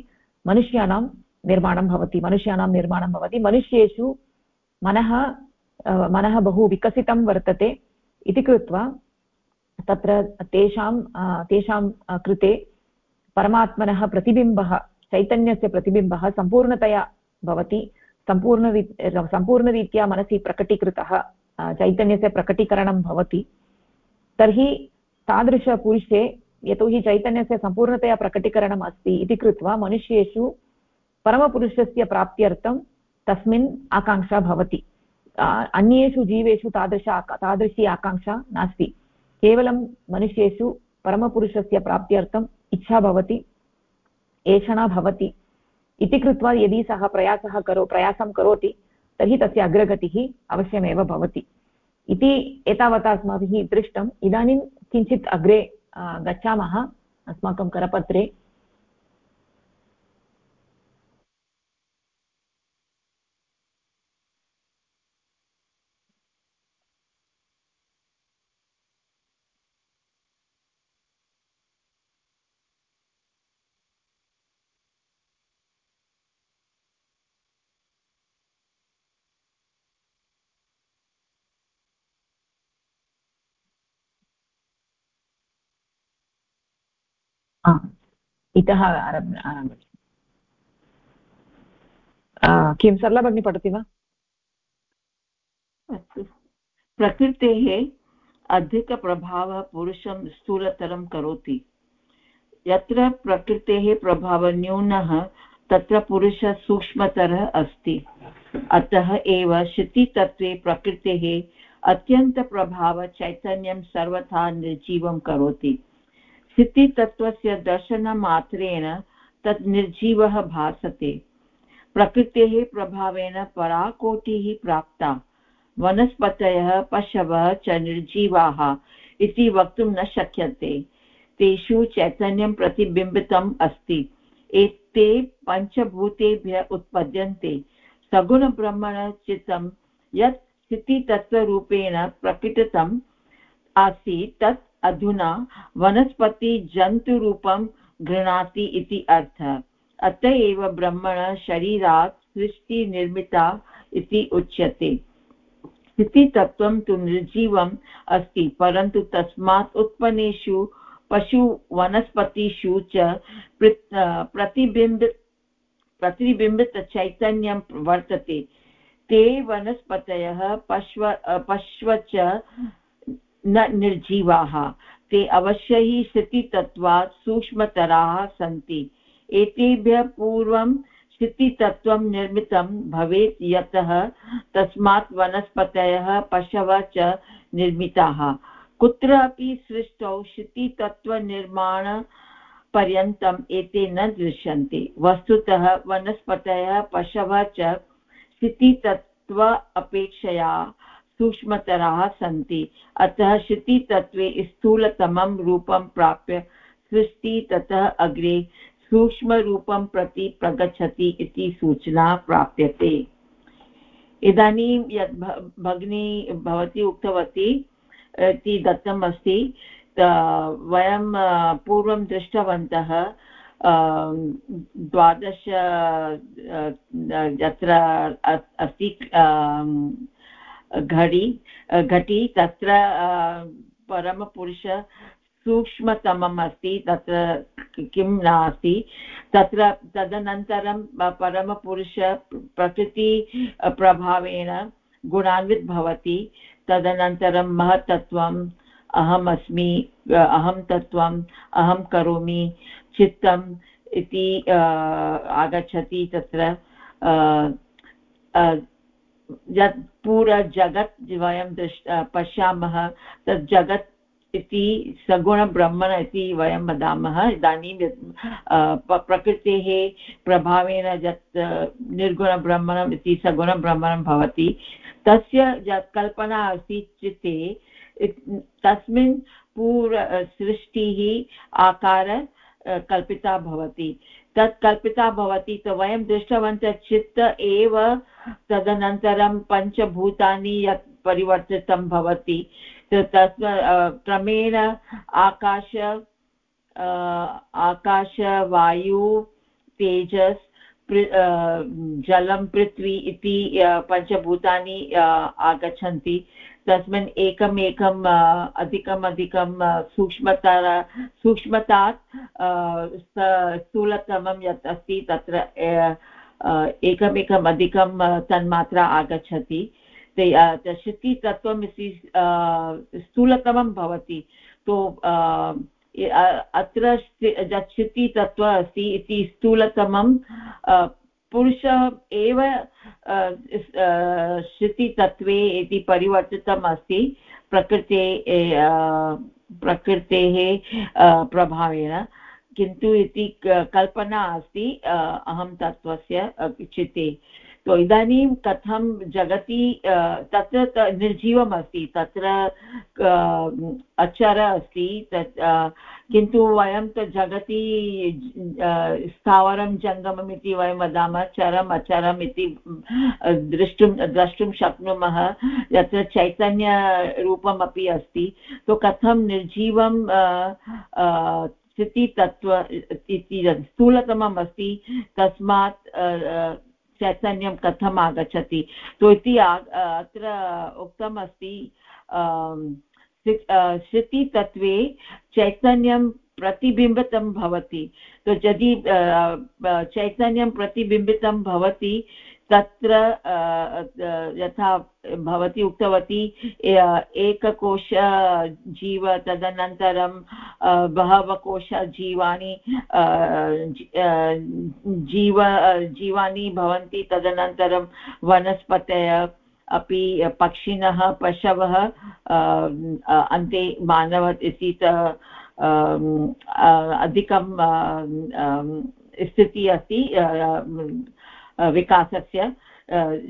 मनुष्याणां निर्माणं भवति, मनुष्याणां निर्माणं भवति। मनुष्येषु मनः मनः बहु विकसितं वर्तते इति कृत्वा तत्र तेषां तेषां कृते परमात्मनः प्रतिबिम्बः, चैतन्यस्य प्रतिबिम्बः सम्पूर्णतया भवति। सम्पूर्णरी सम्पूर्णरीत्या मनसि प्रकटीकृतः चैतन्यस्य प्रकटीकरणं भवति। तर्हि तादृशपुरुषे यतोहि चैतन्यस्य सम्पूर्णतया प्रकटीकरणम् अस्ति इति कृत्वा मनुष्येषु परमपुरुषस्य प्राप्त्यर्थं तस्मिन् आकाङ्क्षा भवति। अन्येषु जीवेषु तादृश तादृशी आकाङ्क्षा नास्ति। केवलं मनुष्येषु परमपुरुषस्य प्राप्त्यर्थम् इच्छा भवति, एषणा भवति। इति कृत्वा यदि सः प्रयासः करो, प्रयासं करोति, तर्हि तस्य अग्रगतिः अवश्यमेव भवति। इति एतावता अस्माभिः दृष्टम्। इदानीं किञ्चित् अग्रे गच्छामः अस्माकं करपत्रे। इतः आरब् आरंभ किं सरला भगिनी पठति वा? प्रकृतेः अधिकप्रभावः पुरुषं स्थूलतरं करोति। यत्र प्रकृतेः प्रभावः न्यूनः, तत्र पुरुषः सूक्ष्मतरः अस्ति। अतः एव क्षितितत्त्वे प्रकृतेः अत्यन्तप्रभावः चैतन्यं सर्वथा निर्जीवं करोति। स्थितितत्त्वस्य दर्शनमात्रेण तत् निर्जीवः भासते। प्रकृतेः प्रभावेन पराकोटिः प्राप्ता। वनस्पतयः, पशवः च निर्जीवाः इति वक्तुं न शक्यते तेषु चैतन्यं प्रतिबिम्बितम् अस्ति। एते पञ्चभूतेभ्यः उत्पद्यन्ते। सगुणब्रह्मणचित्तं यत् स्थितितत्त्वरूपेण प्रकटितम् आसीत्, तत् अधुना वनस्पतिजन्तुरूपं गृह्णाति इति अर्थः। अत एव ब्रह्मण शरीरात् सृष्टिनिर्मिता इति उच्यते। स्थितितत्त्वं तु निर्जीवम् अस्ति, परन्तु तस्मात् उत्पन्नेषु पशुवनस्पतिषु च प्रतिबिम्ब प्रतिबिम्बितचैतन्यं वर्तते। ते वनस्पतयः पश्व पश्व च न निर्जीवाः। ते अवश्यै स्थितितत्त्वात् सूक्ष्मतराः सन्ति। एतेभ्यः पूर्वं स्थितितत्त्वं निर्मितं भवेत् यतः तस्मात् वनस्पतयः पशवः च निर्मिताः। कुत्रापि सृष्टौ क्षितितत्त्वनिर्माण पर्यन्तम् एते न दृश्यन्ते। वस्तुतः वनस्पतयः पशवः च स्थितितत्त्व अपेक्षया सूक्ष्मतराः सन्ति। अतः श्रुतितत्त्वे स्थूलतमं रूपं प्राप्य सृष्टि ततः अग्रे सूक्ष्मरूपं प्रति प्रगच्छति इति सूचना प्राप्यते। इदानीं यत् भगिनी भवती उक्तवती इति दत्तम् अस्ति वयं पूर्वं दृष्टवन्तः द्वादश यत्र अस्ति घटि घटी तत्र परमपुरुष सूक्ष्मतमम् अस्ति, तत्र किं नास्ति। तत्र तदनन्तरं परमपुरुष प्रकृति प्रभावेण गुणान्वित् भवति। तदनन्तरं महत्तत्वम् अहम् अस्मि अहं तत्त्वम्, अहं करोमि, चित्तम् इति आगच्छति तत्र यत् पूरजगत् वयं दृष् पश्यामः तत् जगत् इति सगुणब्रह्मण इति वयं वदामः। इदानीं यत् प्रकृतेः प्रभावेन यत् निर्गुणब्रह्मणम् इति सगुणब्रह्मणं भवति, तस्य यत् कल्पना अस्ति चित्ते तस्मिन् पूर्, सृष्टिः, आकार कल्पिता भवति। तत् कल्पिता भवति तो वयं दृष्टवन्तः चित्त एव तदनन्तरं पञ्चभूतानि यत् परिवर्तितं भवति। तस् क्रमेण आकाश आकाश, वायु, तेजस् जलं, पृथ्वी इति पञ्चभूतानि आगच्छन्ति। तस्मिन् एकम् एकम् अधिकम् अधिकं सूक्ष्मतर सूक्ष्मतात् स्थूलतमं यत् अस्ति तत्र एकमेकम् अधिकं तन्मात्रा आगच्छति। शितितत्त्वम् इति स्थूलतमं भवति तो अत्र यत् शितितत्त्व अस्ति इति स्थूलतमं पुरुषः एव श्रुतितत्त्वे इति परिवर्तितम् अस्ति प्रकृते प्रकृतेः प्रभावेण। किन्तु इति कल्पना अस्ति अहं तत्त्वस्य चित्ते। तो इदानीं कथं जगति तत्र निर्जीवम् अस्ति तत्र अचर अस्ति, तत् किन्तु वयं तत् जगति स्थावरं, जङ्गमम् इति वयं वदामः, चरम् अचरम् इति द्रष्टुं द्रष्टुं शक्नुमः, यत्र चैतन्यरूपम् अपि अस्ति तो कथं निर्जीवं स्थितितत्त्व इति स्थूलतमम् अस्ति तस्मात् चैतन्यं कथम् आगच्छति। तो इति अत्र उक्तमस्ति श्रुतितत्त्वे चैतन्यं प्रतिबिम्बितं भवति। तो यदि चैतन्यं प्रतिबिम्बितं भवति तत्र यथा भवती उक्तवती एककोश जीव तदनन्तरं बहवः कोशजीवानि जीव जीवानि भवन्ति, तदनन्तरं वनस्पतय, अपि पक्षिणः, पशवः अन्ते मानव, इति अधिकं स्थितिः अस्ति विकासस्य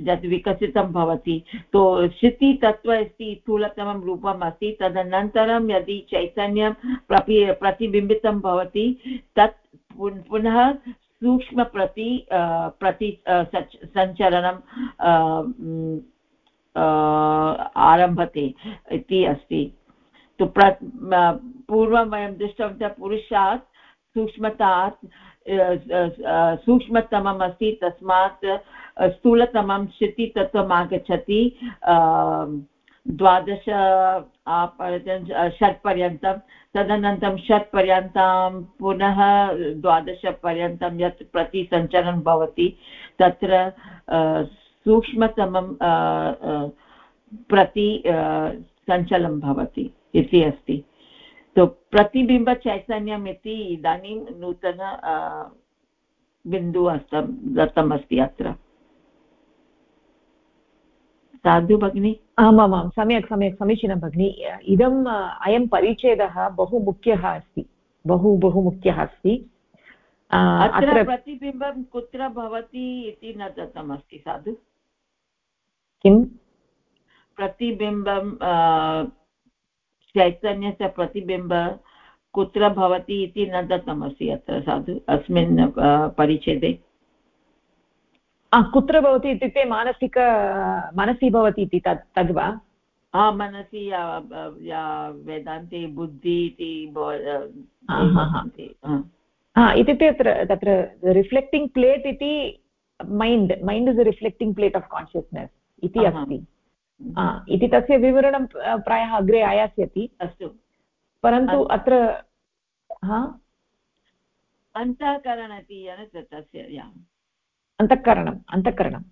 यद् विकसितं भवति। तो श्रुतितत्त्व अस्ति स्थूलतमं रूपम् अस्ति। तदनन्तरं यदि चैतन्यं प्रपि, प्रतिबिम्बितं भवति, तत् पुनः सूक्ष्मप्रति प्रति सञ्चरणं आरभते इति अस्ति। तु प्र पूर्वं वयं दृष्टवन्तः पुरुषात् सूक्ष्मतात् सूक्ष्मतमम् अस्ति तस्मात् स्थूलतमं क्षितितत्त्वम् आगच्छति द्वादश षट्पर्यन्तं तदनन्तरं षट्पर्यन्तं पुनः द्वादशपर्यन्तं यत् प्रतिसञ्चरणं भवति तत्र सूक्ष्मतमं प्रति सञ्चलं भवति इति अस्ति प्रतिबिम्बचैतन्यम् इति इदानीं नूतन बिन्दुः अस्ति दत्तमस्ति अत्र। साधु भगिनि? आमामां सम्यक् सम्यक् समीचीनं भगिनि। इदम् अयं परिच्छेदः बहु मुख्यः अस्ति। बहु बहु मुख्यः अस्ति। अत्र प्रतिबिम्बं कुत्र भवति इति न दत्तमस्ति साधु। किं प्रतिबिम्बं चैतन्यस्य प्रतिबिम्ब कुत्र भवति इति न दत्तमस्ति अत्र साधु अस्मिन् परिच्छेदे। कुत्र भवति इत्युक्ते मानसिक मनसि भवति इति तद् तद् वा? हा मनसि वेदान्ते बुद्धि इति इत्युक्ते तत्र तत्र रिफ्लेक्टिङ्ग् प्लेट् इति mind mind is a reflecting plate of consciousness इति अस्ति। इति तस्य विवरणं प्रायः अग्रे आयास्यति। अस्तु। परन्तु अत्र तस्य अन्तःकरणम् अन्तःकरणम्।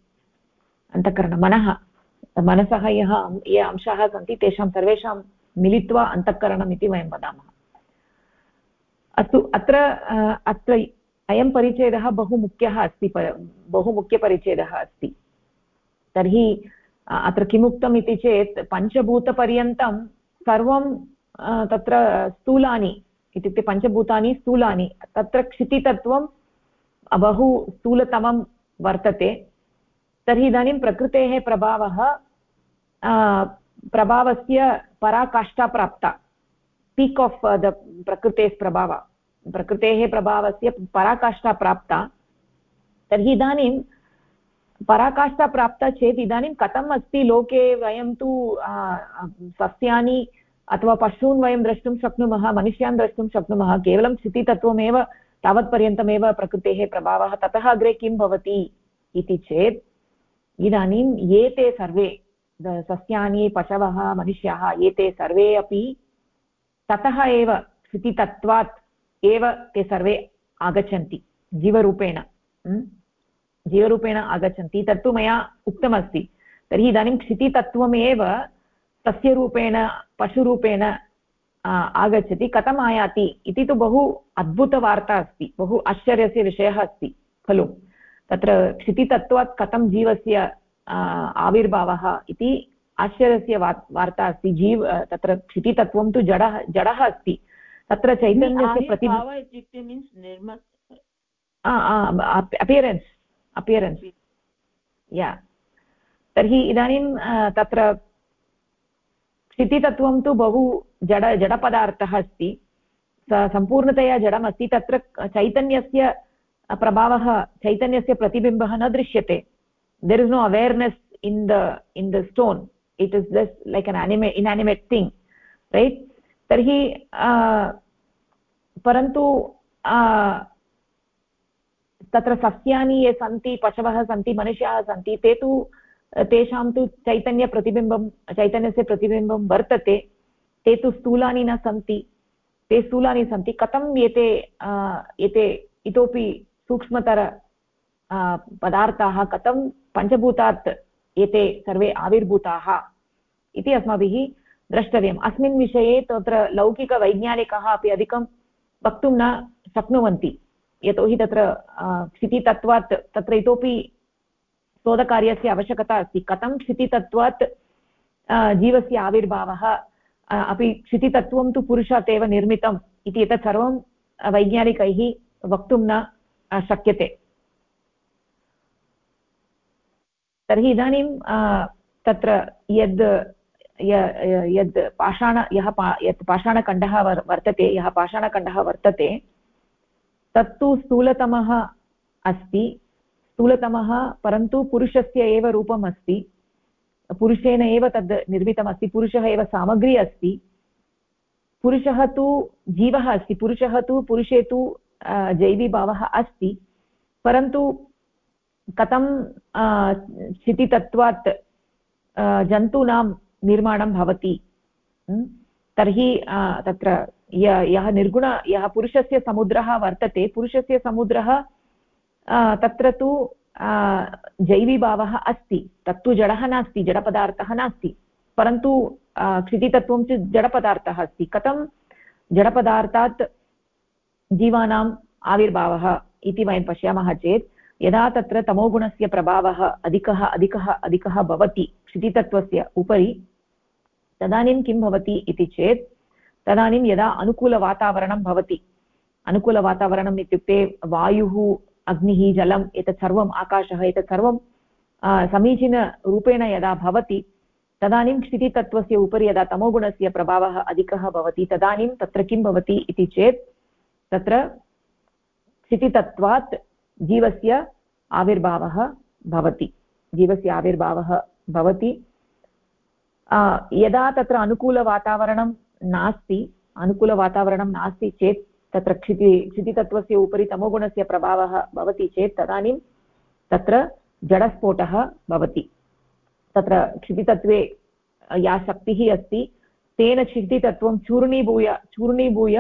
अन्तःकरणं मनः। मनसः यः ये अंशाः सन्ति तेषां सर्वेषां मिलित्वा अन्तःकरणम् इति वयं वदामः। अस्तु अत्र अत्र अयं परिच्छेदः बहु मुख्यः अस्ति बहु मुख्यपरिच्छेदः अस्ति। तर्हि अत्र किमुक्तम् इति चेत् पञ्चभूतपर्यन्तं सर्वं तत्र स्थूलानि इत्युक्ते पञ्चभूतानि स्थूलानि, तत्र क्षितितत्वं बहु स्थूलतमं वर्तते। तर्हि इदानीं प्रकृतेः प्रभावः प्रभावस्य पराकाष्ठा प्राप्ता पीक् आफ् द प्रकृतेः प्रभाव, प्रकृतेः प्रभावस्य पराकाष्ठा प्राप्ता तर्हि इदानीं पराकाष्ठा प्राप्ता चेत् इदानीं कथम् अस्ति? लोके वयं तु सस्यानि अथवा पशून् वयं द्रष्टुं शक्नुमः, मनुष्यान् द्रष्टुं शक्नुमः, केवलं स्थितितत्वमेव तावत्पर्यन्तमेव प्रकृतेः प्रभावः ततः अग्रे किं भवति इति चेत्, इदानीं एते सर्वे सस्यानि, पशवः, मनुष्याः एते सर्वे अपि ततः एव स्थितितत्वात् एव ते सर्वे आगच्छन्ति, जीवरूपेण जीवरूपेण आगच्छन्ति तत्तु मया उक्तमस्ति। तर्हि इदानीं क्षितितत्त्वमेव तस्य रूपेण पशुरूपेण आगच्छति। कथम् आयाति इति तु बहु अद्भुतवार्ता अस्ति बहु आश्चर्यस्य विषयः अस्ति खलु। तत्र क्षितितत्त्वात् कथं जीवस्य आविर्भावः इति आश्चर्यस्य वार्ता अस्ति। जीव तत्र क्षितितत्त्वं तु जडः जडः अस्ति। तत्र चैतन्यस्य प्रति अपियरेन्स् अपियरेन्स् या तर्हि इदानीं तत्र स्थितितत्त्वं तु बहु जड, जडपदार्थः अस्ति। सम्पूर्णतया जडमस्ति। तत्र चैतन्यस्य प्रभावः, चैतन्यस्य प्रतिबिम्बः न दृश्यते। There is no awareness in the in the stone it is just like an anime inanimate thing right तर्हि परन्तु तत्र सस्यानि ये सन्ति, पशवः सन्ति, मनुष्याः सन्ति, ते तु तेषां तु चैतन्यप्रतिबिम्बं, चैतन्यस्य प्रतिबिम्बं वर्तते, ते तु स्थूलानि न सन्ति, ते स्थूलानि सन्ति। कथम् एते एते इतोपि सूक्ष्मतर पदार्थाः, कथं पञ्चभूतात् एते सर्वे आविर्भूताः इति अस्माभिः द्रष्टव्यम्। अस्मिन् विषये तत्र लौकिकवैज्ञानिकाः अपि अधिकं वक्तुं न शक्नुवन्ति। यतोहि तत्र क्षितितत्त्वात् तत्र इतोपि शोधकार्यस्य आवश्यकता अस्ति। कथं क्षितितत्त्वात् जीवस्य आविर्भावः अपि क्षितितत्त्वं तु पुरुषात् एव निर्मितम् इति एतत् सर्वं वैज्ञानिकैः वक्तुं न शक्यते। तर्हि इदानीं तत्र यद् यद् पाषाण, यः पा, यत् पाषाणखण्डः वर्, वर्तते, यः पाषाणखण्डः वर्तते तत्तु स्थूलतमः अस्ति। स्थूलतमः परन्तु पुरुषस्य एव रूपम् अस्ति। पुरुषेण एव तद् निर्मितमस्ति पुरुषः एव सामग्री अस्ति। पुरुषः तु जीवः अस्ति। पुरुषः तु, पुरुषे तु जैवीभावः अस्ति। परन्तु कथं स्थितितत्त्वात् जन्तूनां निर्माणं भवति? तर्हि तत्र यः निर्गुण, यः पुरुषस्य समुद्रः वर्तते, पुरुषस्य समुद्रः तत्र तु जैवीभावः अस्ति, तत्तु जडः नास्ति, जडपदार्थः नास्ति, परन्तु क्षितितत्त्वं च जडपदार्थः अस्ति। कथं जडपदार्थात् जीवानाम् आविर्भावः इति वयं पश्यामः चेत्, यदा तत्र तमोगुणस्य प्रभावः अधिकः अधिकः अधिकः भवति, क्षितितत्त्वस्य उपरि, तदानीं किं भवति इति चेत् तदानीं यदा अनुकूलवातावरणं भवति, अनुकूलवातावरणम् इत्युक्ते वायुः, अग्निः, जलम्, एतत् सर्वम्, आकाशः, एतत् सर्वं समीचीनरूपेण यदा भवति, तदानीं स्थितितत्त्वस्य उपरि यदा तमोगुणस्य प्रभावः अधिकः भवति, तदानीं तत्र किं भवति इति चेत्, तत्र स्थितितत्त्वात् जीवस्य आविर्भावः भवति, जीवस्य आविर्भावः भवति। यदा तत्र अनुकूलवातावरणं नास्ति, अनुकूलवातावरणं नास्ति चेत् तत्र क्षिति, क्षितितत्त्वस्य उपरि तमोगुणस्य प्रभावः भवति चेत् तदानीं तत्र जडस्फोटः भवति। तत्र क्षितितत्त्वे, या शक्तिः अस्ति, तेन क्षितितत्त्वं चूर्णीभूय चूर्णीभूय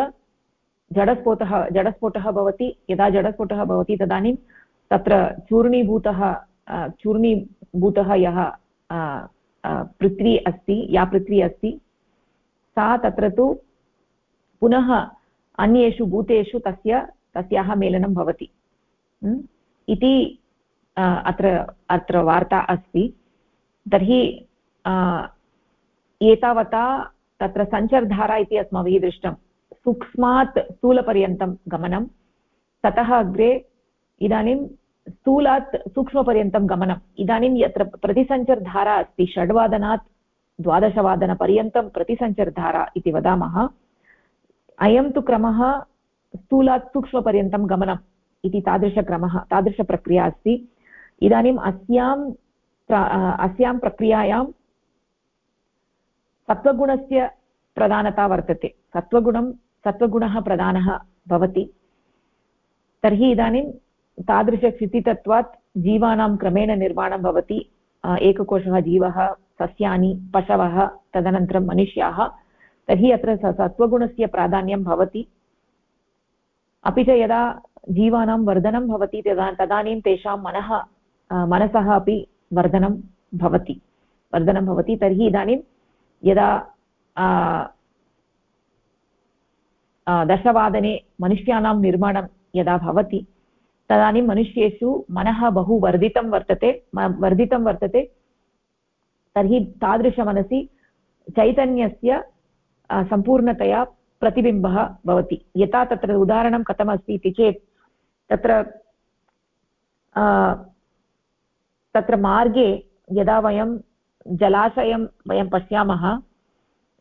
जडस्फोटः जडस्फोटः भवति, यदा जडस्फोटः भवति तदानीं तत्र चूर्णीभूतः चूर्णीभूतः यः पृथ्वी अस्ति, या पृथ्वी अस्ति सा तत्र तु पुनः अन्येषु भूतेषु तस्य, तस्याः मेलनं भवति। इति अत्र अत्र वार्ता अस्ति। तर्हि एतावता तत्र सञ्चर्धारा इति अस्माभिः दृष्टं। सूक्ष्मात् स्थूलपर्यन्तं गमनं। ततः अग्रे इदानीं स्थूलात् सूक्ष्मपर्यन्तं गमनम्। इदानीं यत्र प्रतिसञ्चर्धारा अस्ति, षड्वादनात् द्वादशवादनपर्यन्तं प्रतिसञ्चर्धारा इति वदामः। अयं तु क्रमः स्थूलात् सूक्ष्मपर्यन्तं गमनम् इति तादृशक्रमः, तादृशप्रक्रिया अस्ति। इदानीम् अस्यां अस्यां प्रक्रियायां सत्त्वगुणस्य प्रधानता वर्तते। सत्त्वगुणं, सत्त्वगुणः प्रधानः भवति। तर्हि इदानीं तादृशस्थितितत्वात् जीवानां क्रमेण निर्माणं भवति। एककोशः जीवः सस्यानि, पशवः, तदनन्तरं मनुष्याः, तर्हि अत्र सत्त्वगुणस्य प्राधान्यं भवति। अपि च यदा जीवानां वर्धनं भवति, तदा तदानीं तेषां मनः मनसः अपि वर्धनं भवति। वर्धनं भवति, तर्हि इदानीं यदा दशवादने मनुष्याणां निर्माणं यदा भवति, तदानीं मनुष्येषु मनः बहु वर्धितं वर्तते वर्धितं वर्तते। तर्हि तादृशमनसि चैतन्यस्य सम्पूर्णतया प्रतिबिम्बः भवति। यथा तत्र उदाहरणं कथमस्ति इति चेत्, तत्र तत्र मार्गे यदा वयं जलाशयं वयं पश्यामः,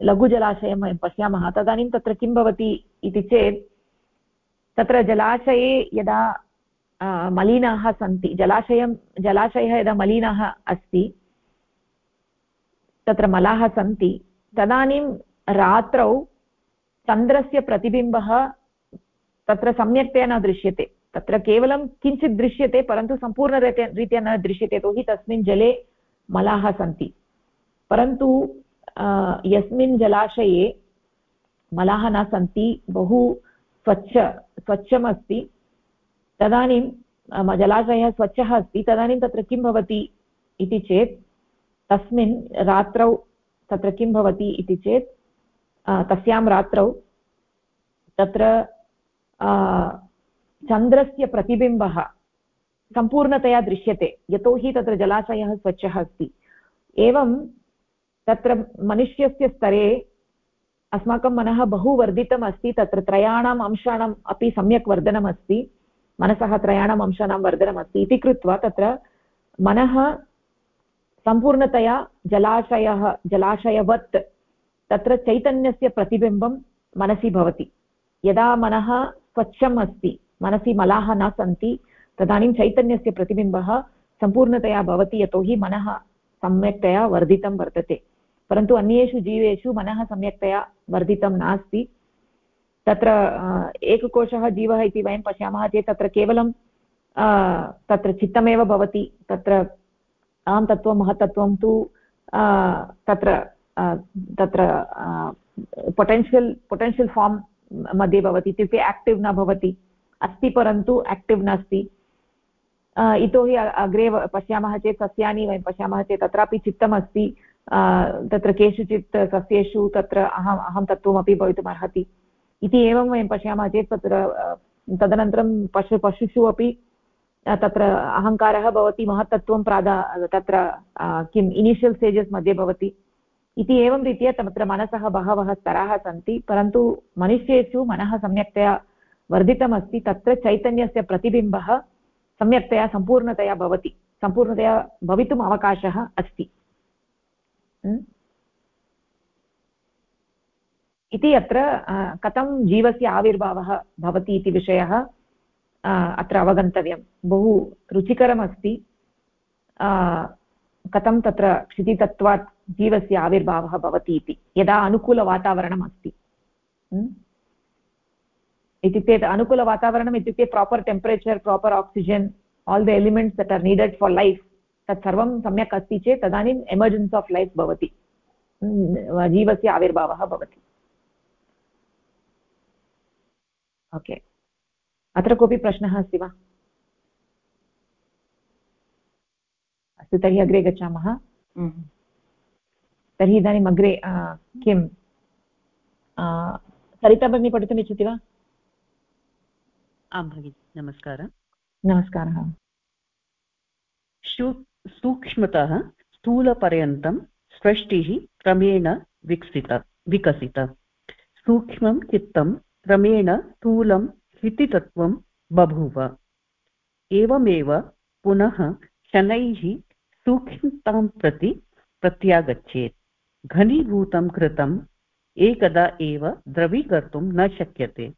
लघुजलाशयं वयं पश्यामः, तदानीं तत्र किं भवति इति चेत्, तत्र जलाशये यदा मलिनाः सन्ति, जलाशयं, जलाशयः यदा मलिनः अस्ति तत्र मलाः सन्ति। तदानीं रात्रौ चन्द्रस्य प्रतिबिम्बः तत्र सम्यक्तया न दृश्यते। तत्र केवलं किञ्चित् दृश्यते, परन्तु सम्पूर्णरीत्या रीत्या न दृश्यते यतोहि तस्मिन् जले मलाः सन्ति। परन्तु यस्मिन् जलाशये मलाः न सन्ति, बहु स्वच्छ, स्वच्छमस्ति। तदानीं जलाशयः स्वच्छः अस्ति। तदानीं तत्र किं भवति इति चेत् तस्मिन् रात्रौ तत्र किं भवति इति चेत् तस्यां रात्रौ तत्र चन्द्रस्य प्रतिबिम्बः सम्पूर्णतया दृश्यते, यतोहि तत्र जलाशयः स्वच्छः अस्ति। एवं तत्र मनुष्यस्य स्तरे अस्माकं मनः बहु वर्धितम् अस्ति, तत्र त्रयाणाम् अंशाणाम् अपि सम्यक् वर्धनम् अस्ति, मनसः त्रयाणाम् अंशानां वर्धनम् अस्ति इति कृत्वा तत्र मनः सम्पूर्णतया जलाशयः, जलाशयवत्, तत्र चैतन्यस्य प्रतिबिम्बं मनसि भवति। यदा मनः स्वच्छम् अस्ति, मनसि मलाः न सन्ति, तदानीं चैतन्यस्य प्रतिबिम्बः सम्पूर्णतया भवति, यतोहि मनः सम्यक्तया वर्धितं वर्तते। परन्तु अन्येषु जीवेषु मनः सम्यक्तया वर्धितं नास्ति। तत्र एककोशः जीवः इति वयं पश्यामः चेत् तत्र केवलं तत्र चित्तमेव भवति, तत्र अहं तत्त्वं महत्तत्त्वं तु तत्र तत्र पोटेन्शियल् पोटेन्शियल् फार्म् मध्ये भवति, इत्युक्ते आक्टिव् न भवति, अस्ति परन्तु आक्टिव् नास्ति। इतोहि अग्रे पश्यामः चेत् सस्यानि वयं पश्यामः चेत् तत्रापि चित्तमस्ति। तत्र केषुचित् सस्येषु तत्र अहम्, अहं तत्त्वमपि भवितुम् अर्हति। इति एवं वयं पश्यामः चेत् तत्र तदनन्तरं पशु, पशुषु अपि तत्र अहङ्कारः भवति महत्तत्त्वं प्रादा, तत्र किम् इनिशियल् स्टेजस् मध्ये भवति। इति एवं रीत्या तत्र मनसः बहवः स्तराः सन्ति, परन्तु मनुष्येषु मनः सम्यक्तया वर्धितमस्ति, तत्र चैतन्यस्य प्रतिबिम्बः सम्यक्तया सम्पूर्णतया भवति, सम्पूर्णतया भवितुम् अवकाशः अस्ति। इति अत्र कथं जीवस्य आविर्भावः भवति इति विषयः अत्र अवगन्तव्यं बहु रुचिकरमस्ति कथं तत्र क्षितितत्वात् जीवस्य आविर्भावः भवति इति यदा अनुकूलवातावरणम् अस्ति इत्युक्ते अनुकूलवातावरणम् इत्युक्ते proper temperature proper oxygen all the elements that are needed for life तत् सर्वं सम्यक् अस्ति चेत् तदानीम् एमर्जेन्स् आफ् लैफ् भवति जीवस्य आविर्भावः भवति ओके अत्र कोऽपि प्रश्नः अस्ति वा? अस्तु तर्हि अग्रे गच्छामः। हम्म। तर्हि इदानीम् अग्रे किं सरिता भगिनी पठितुम् इच्छति वा? आं भगिनि नमस्कारः। नमस्कारः। सूक्ष्मतः स्थूलपर्यन्तं सृष्टिः क्रमेण विकसित विकसित। सूक्ष्मं चित्तं क्रमेण स्थूलं स्थितितत्त्वं बभूव। एवमेव पुनः शनैः सूक्ष्मतां प्रति प्रत्यागच्छेत्। घनीभूतं कृतम् एकदा एव द्रवीकर्तुं न शक्यते।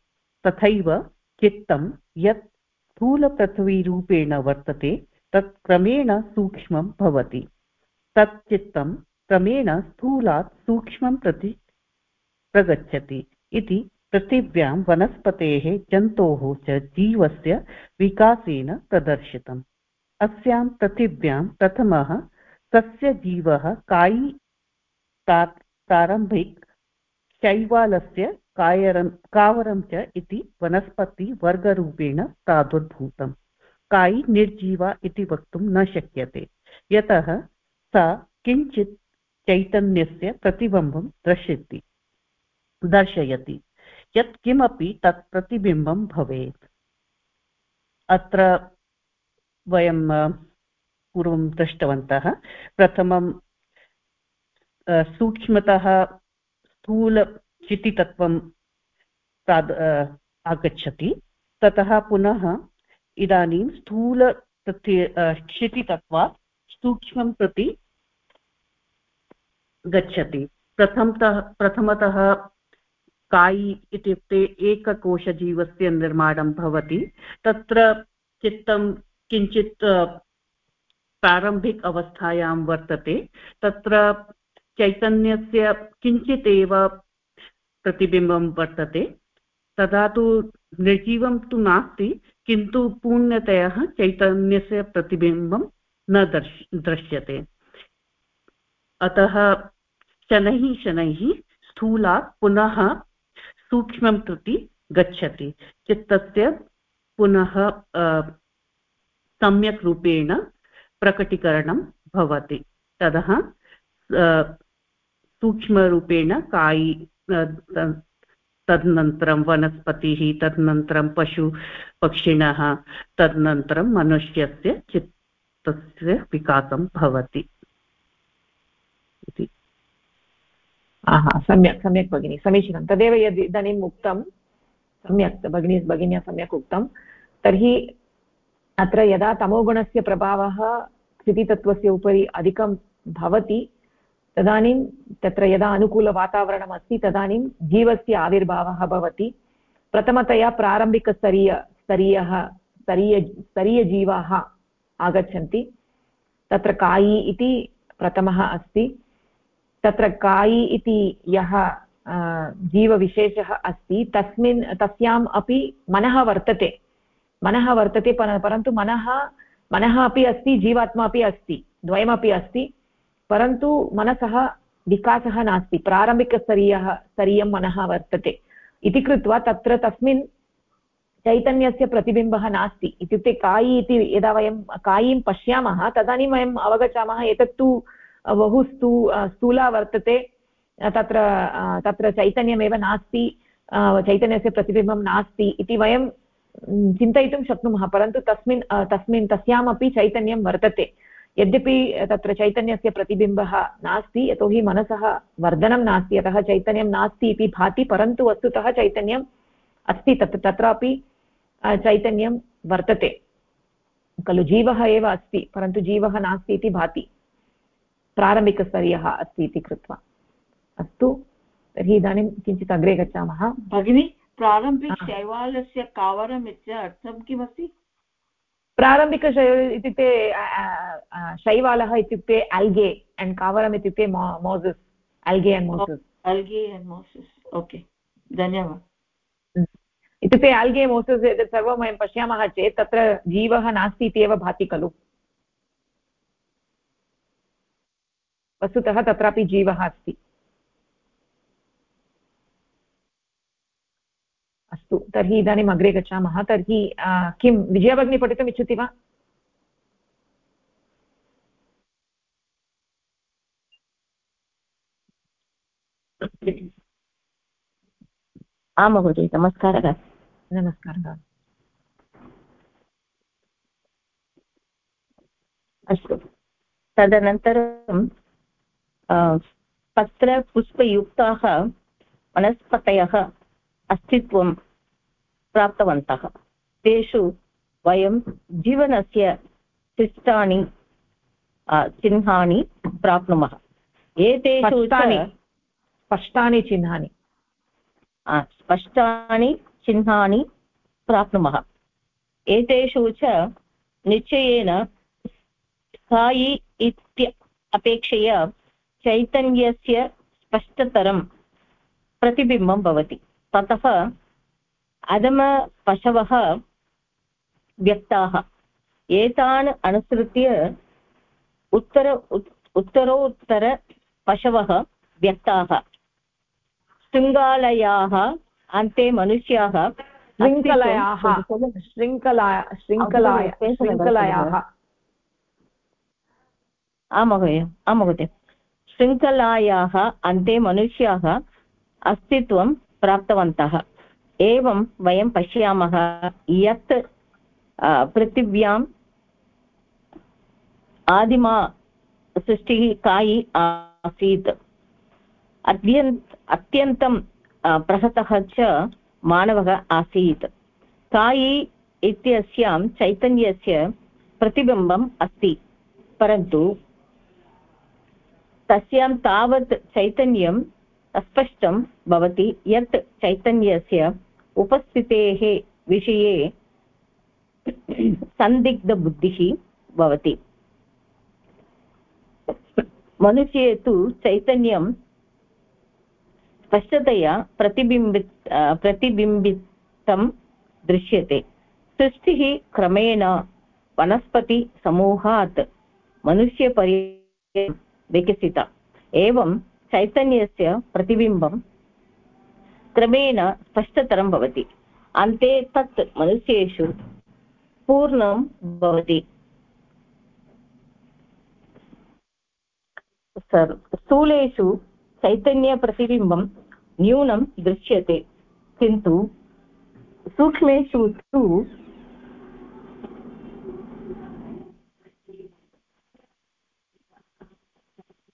तथैव चित्तं यत् स्थूलपृथ्वीरूपेण वर्तते, तत् क्रमेण सूक्ष्मं भवति। तत् चित्तं क्रमेण स्थूलात् सूक्ष्मं प्रति प्रगच्छति इति पृथिव्यां वनस्पतेः जन्तोः च जीवस्य विकासेन प्रदर्शितम्। अस्यां पृथिव्यां प्रथमः सस्यजीवः कायी प्रारम्भिक शैवालस्य कायरं, कावरं च इति वनस्पतिवर्गरूपेण प्रादुर्भूतम्। कायि निर्जीवा इति वक्तुं न शक्यते। यतः सा किञ्चित् चैतन्यस्य प्रतिबिम्बं दर्शयति। दर्शयति। यत् किमपि तत् प्रतिबिम्बं भवेत्। अत्र वयं पूर्वं दृष्टवन्तः। प्रथमं सूक्ष्मतः स्थूलचितितत्त्वं प्राद् आगच्छति। ततः पुनः इदानीं स्थूल क्षितितत्वात् सूक्ष्मं प्रति गच्छति। प्रथमतः प्रथमतः कायि इत्युक्ते एककोशजीवस्य निर्माणं भवति। तत्र चित्तं किञ्चित् प्रारम्भिक अवस्थायां वर्तते। तत्र चैतन्यस्य किञ्चित् एव प्रतिबिम्बं वर्तते। तदा तु निर्जीवं तु नास्ति, किन्तु पूर्णतया चैतन्यस्य प्रतिबिम्बं न दर्श, दृश्यते। अतः शनैः शनैः स्थूलात् पुनः सूक्ष्मं प्रति गच्छति। चित्तस्य पुनः सम्यक् रूपेण प्रकटीकरणं भवति। ततः सूक्ष्मरूपेण कायि तदनन्तरं वनस्पतिः, तदनन्तरं पशु पक्षिणः, तदनन्तरं मनुष्यस्य चित्तस्य विकासं भवति। इति। सम्यक् सम्यक् भगिनि, समीचीनं। तदेव यद् इदानीम् उक्तं, सम्यक्, भगिनी, भगिन्या सम्यक् उक्तं, तर्हि अत्र यदा तमोगुणस्य प्रभावः स्थितितत्त्वस्य उपरि अधिकं भवति, तदानीं तत्र यदा अनुकूलवातावरणम् अस्ति तदानीं जीवस्य आविर्भावः भवति। प्रथमतया प्रारम्भिकस्तरीय, स्तरीयः, स्तरीय, स्तरीयजीवाः आगच्छन्ति। तत्र कायी इति प्रथमः अस्ति। तत्र कायी इति यः जीवविशेषः अस्ति, तस्मिन्, तस्याम् अपि मनः वर्तते। मनः वर्तते पर, परन्तु मनः मनः अपि अस्ति, जीवात्मा अपि अस्ति, द्वयमपि अस्ति, परन्तु मनसः विकासः नास्ति, प्रारम्भिकस्तरीयः, स्तरीयं मनः वर्तते। इति कृत्वा तत्र तस्मिन् चैतन्यस्य प्रतिबिम्बः नास्ति। इत्युक्ते कायी इति यदा वयं, कायीं पश्यामः, तदानीं वयम् अवगच्छामः, एतत्तु बहु स्तू स्थूला वर्तते। तत्र तत्र चैतन्यमेव नास्ति। चैतन्यस्य प्रतिबिम्बं नास्ति इति वयं चिन्तयितुं शक्नुमः। परन्तु तस्मिन् तस्मिन्, तस्यामपि चैतन्यं वर्तते। यद्यपि तत्र चैतन्यस्य प्रतिबिम्बः नास्ति, यतोहि मनसः वर्धनं नास्ति अतः चैतन्यं नास्ति इति भाति, परन्तु वस्तुतः चैतन्यम् अस्ति। तत्, तत्रापि चैतन्यं वर्तते। खलु जीवः एव अस्ति, परन्तु जीवः नास्ति इति भाति। प्रारम्भिकस्तरीयः अस्ति इति कृत्वा। अस्तु तर्हि इदानीं किञ्चित् अग्रे गच्छामः। भगिनि प्रारम्भिकशैवालस्य कावरम् इत्य अर्थं किमस्ति? प्रारम्भिकशैव इत्युक्ते शैवालः इत्युक्ते अल्गे अण्ड् कावरम् इत्युक्ते mosses algae and mosses. Algae and mosses okay धन्यवादः। इत्युक्ते अल्गे मोसस् एतत् सर्वं वयं पश्यामः चेत् तत्र जीवः नास्ति इति एव भाति खलु। वस्तुतः तत्रापि जीवः अस्ति। अस्तु तर्हि इदानीम् अग्रे गच्छामः। तर्हि किं विजया भगिनी पठितुम् इच्छति वा? आं महोदय नमस्कारः। नमस्कारः। अस्तु। तदनन्तरं पत्रपुष्पयुक्ताः वनस्पतयः अस्तित्वं प्राप्तवन्तः। तेषु वयं जीवनस्य शिष्टानि चिह्नानि प्राप्नुमः। एतेषु स्पष्टानि चिह्नानि। स्पष्टानि चिह्नानि प्राप्नुमः। एतेषु च निश्चयेन स्थायि इत्य अपेक्षया चैतन्यस्य स्पष्टतरं प्रतिबिम्बं भवति। ततः अधमपशवः व्यक्ताः। एतान् अनुसृत्य उत्तर उत्तरोत्तरपशवः व्यक्ताः। शृङ्गालयाः अन्ते मनुष्याः शृङ्खलयाः शृङ्खला शृङ्खलाय शृङ्खलयाः। आं महोदय आं महोदय। शृङ्खलायाः, अन्ते मनुष्याः अस्तित्वं प्राप्तवन्तः। एवं वयं पश्यामः यत् पृथिव्याम् आदिमा सृष्टिः कायि आसीत्। अत्यन्त अत्यन्तं प्रहतः च मानवः आसीत्। कायि इत्यस्यां चैतन्यस्य प्रतिबिम्बम् अस्ति, परन्तु तस्यां तावत् चैतन्यम् अस्पष्टं भवति यत् चैतन्यस्य उपस्थितेः विषये सन्दिग्धबुद्धिः भवति। मनुष्ये तु चैतन्यं स्पष्टतया प्रतिबिम्बि प्रतिबिम्बितं दृश्यते। सृष्टिः क्रमेण वनस्पतिसमूहात् मनुष्यपर्य विकसिता एवं चैतन्यस्य प्रतिबिम्बं क्रमेण स्पष्टतरं भवति। अन्ते तत् मनुष्येषु पूर्णं भवति। स्थूलेषु चैतन्यप्रतिबिम्बं न्यूनं दृश्यते। किन्तु सूक्ष्मेषु तु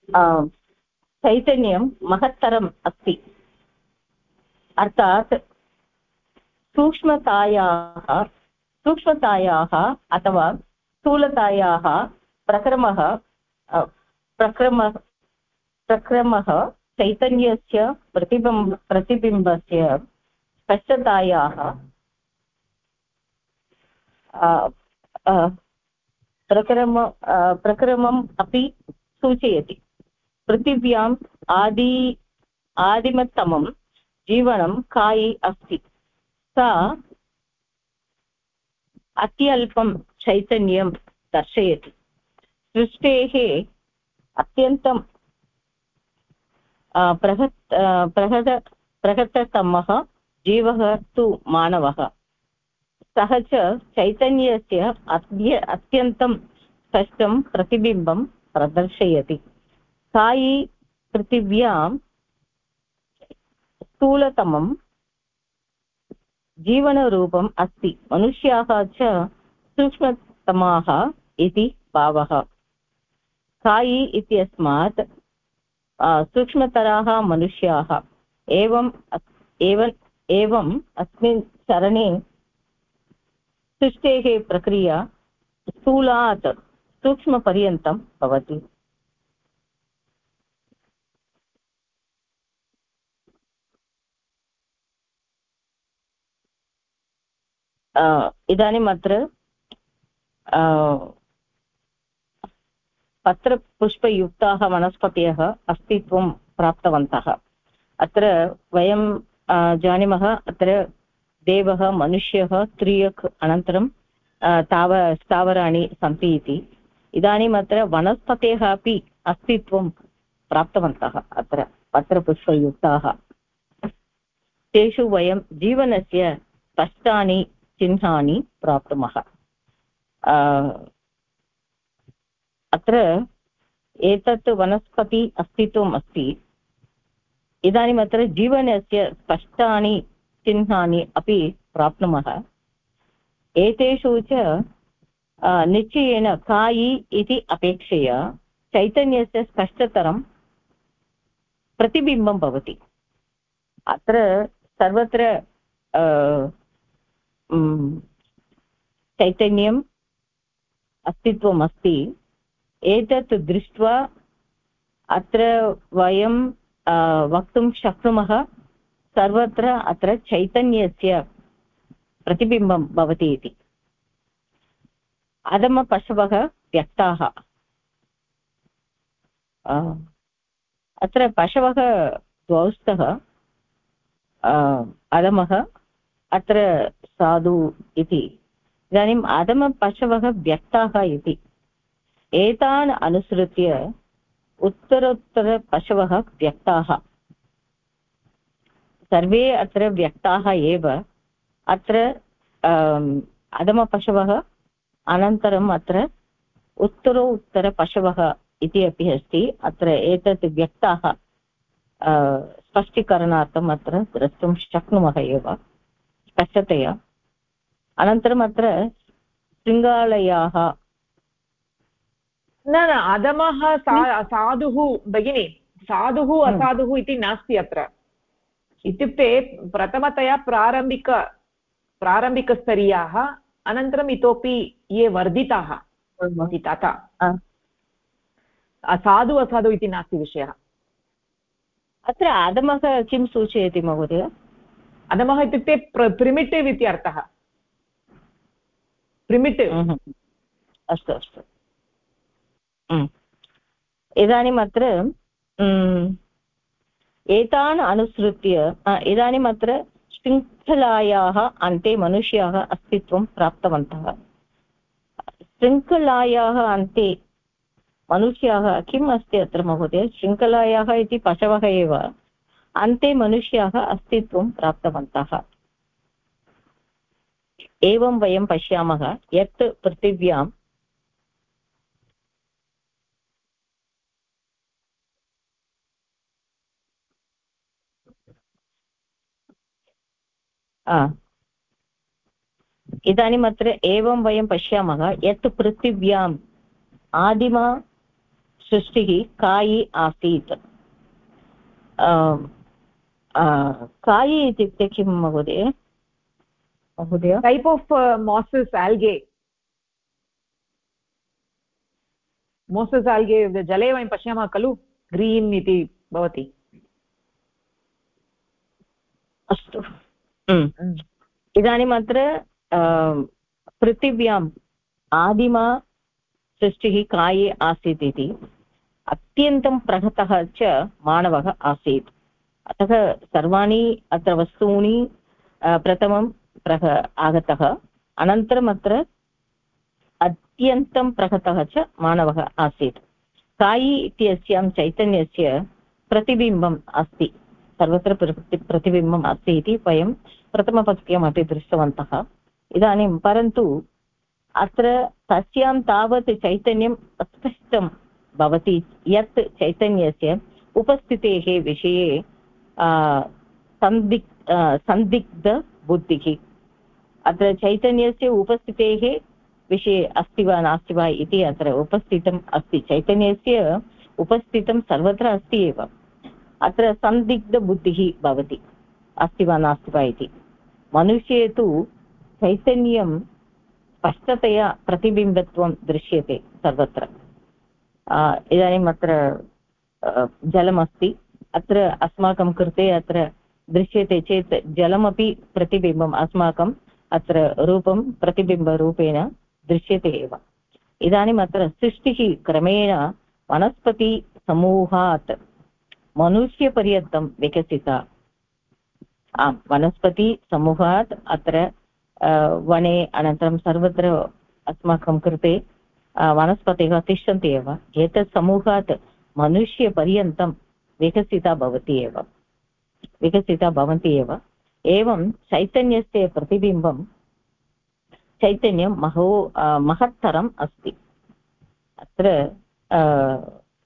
चैतन्यं महत्तरम् अस्ति अर्थात् सूक्ष्मतायाः सूक्ष्मतायाः अथवा स्थूलतायाः प्रक्रमः प्रक्रम प्रक्रमः चैतन्यस्य प्रतिबिम्ब प्रतिबिम्बस्य स्पष्टतायाः प्रक्रम प्रक्रमम् अपि सूचयति पृथिव्याम् आदि आदिमतमं जीवनं कायि अस्ति? सा अत्यल्पं चैतन्यं दर्शयति। सृष्टेः अत्यन्तं प्रहत् प्रहद, प्रहततमः जीवः तु मानवः। सः च चैतन्यस्य अद्य, अत्यन्तं स्पष्टं प्रतिबिम्बं प्रदर्शयति। सायि पृथिव्यां स्थूलतमं जीवनरूपम् अस्ति। मनुष्याः च सूक्ष्मतमाः इति भावः। सायि इत्यस्मात् सूक्ष्मतराः मनुष्याः। एवम् एवम् एवम् अस्मिन् चरणे सृष्टेः प्रक्रिया स्थूलात्, सूक्ष्मपर्यन्तं भवति। इदानीम् अत्र पत्रपुष्पयुक्ताः वनस्पतयः अस्तित्वं प्राप्तवन्तः अत्र वयं जानीमः अत्र देवः मनुष्यः त्रियक् अनन्तरं ताव स्थावराणि सन्ति इति इदानीम् अत्र वनस्पतयः अपि अस्तित्वं प्राप्तवन्तः अत्र पत्रपुष्पयुक्ताः तेषु वयं जीवनस्य स्पष्टानि चिह्नानि प्राप्नुमः। अत्र एतत् वनस्पति अस्तित्वम् अस्ति। इदानीम् अत्र जीवनस्य स्पष्टानि चिह्नानि अपि प्राप्नुमः। एतेषु च निश्चयेन कायि इति अपेक्षया चैतन्यस्य स्पष्टतरं प्रतिबिम्बं भवति। अत्र सर्वत्र चैतन्यम् अस्तित्वम् अस्ति एतत् दृष्ट्वा अत्र वयं वक्तुं शक्नुमः सर्वत्र अत्र चैतन्यस्य प्रतिबिम्बं भवति इति। अधमपशवः व्यक्ताः। अत्र पशवः द्वौ स्तः अधमः अत्र साधु इति। इदानीम् अधमपशवः व्यक्ताः इति। एतान् अनुसृत्य उत्तरोत्तरपशवः व्यक्ताः। सर्वे अत्र व्यक्ताः एव। अत्र अधमपशवः अनन्तरम् अत्र उत्तरो इति अपि अस्ति। अत्र एतत् व्यक्ताः स्पष्टीकरणार्थम् अत्र द्रष्टुं शक्नुमः एव। स्पष्टतया। अनन्तरम् अत्र शृङ्गालयाः। न न अधमः साधुः भगिनि साधुः। असाधुः इति नास्ति अत्र। इत्युक्ते प्रथमतया प्रारम्भिक प्रारम्भिकस्तरीयाः अनन्तरम् इतोपि ये वर्धिताः तथा। साधु असाधु इति नास्ति विषयः। अत्र अधमः किं सूचयति महोदय? अधमः इत्युक्ते प्रिमिटिव् इति अर्थः. प्रिमिटिव् अस्तु अस्तु. इदानीम् अत्र एतान् अनुसृत्य इदानीम् अत्र शृङ्खलायाः अन्ते मनुष्याः अस्तित्वं प्राप्तवन्तः. शृङ्खलायाः अन्ते मनुष्याः किम् अस्ति अत्र महोदय? शृङ्खलायाः इति पशवः एव. अन्ते मनुष्याः अस्तित्वं प्राप्तवन्तः। एवं वयं पश्यामः यत् पृथिव्यां इदानीम् अत्र एवं वयं पश्यामः यत् पृथिव्याम् आदिमा कायि आसीत्। कायि इत्युक्ते किं महोदय महोदय टैप् आफ् मोसस् आल्गे मोसस् आल्गे जले वयं पश्यामः खलु ग्रीन् इति भवति अस्तु। इदानीम् अत्र पृथिव्याम् आदिमा सृष्टिः काये आसीत् इति अत्यन्तं प्रहतः च मानवः आसीत्। अतः सर्वाणि अत्र वस्तूनि प्रथमं प्रह, आगतः। अनन्तरम् अत्र अत्यन्तं प्रहतः च मानवः आसीत्। कायि इत्यस्यां चैतन्यस्य प्रतिबिम्बम् अस्ति। सर्वत्र प्रतिबिम्बम् अस्ति इति वयं प्रथमपङ्क्त्यामपि दृष्टवन्तः। इदानीं परन्तु अत्र तस्यां तावत् चैतन्यम् अस्पष्टं भवति, यत् चैतन्यस्य उपस्थितेः विषये सन्दिग् सन्दिग्धबुद्धिः अत्र चैतन्यस्य उपस्थितेः विषये अस्ति वा नास्ति वा इति अत्र उपस्थितम् अस्ति चैतन्यस्य उपस्थितं सर्वत्र अस्ति एव अत्र सन्दिग्धबुद्धिः भवति अस्ति वा नास्ति वा इति मनुष्ये तु चैतन्यं स्पष्टतया प्रतिबिम्बत्वं दृश्यते सर्वत्र इदानीम् अत्र जलमस्ति अत्र अस्माकं कृते अत्र दृश्यते चेत् जलमपि प्रतिबिम्बम् अस्माकं अत्र रूपं प्रतिबिम्बरूपेण दृश्यते एव। इदानीम् अत्र सृष्टिः क्रमेण वनस्पतिसमूहात् मनुष्यपर्यन्तं विकसिता। आम् वनस्पतिसमूहात् अत्र वने अनन्तरं सर्वत्र अस्माकं कृते वनस्पतयः तिष्ठन्ति एव। एतत् समूहात् मनुष्यपर्यन्तं विकसिता भवति एव। विकसिता भवन्ति एव। एवं चैतन्यस्य प्रतिबिम्बं चैतन्यं महो महत्तरम् अस्ति। अत्र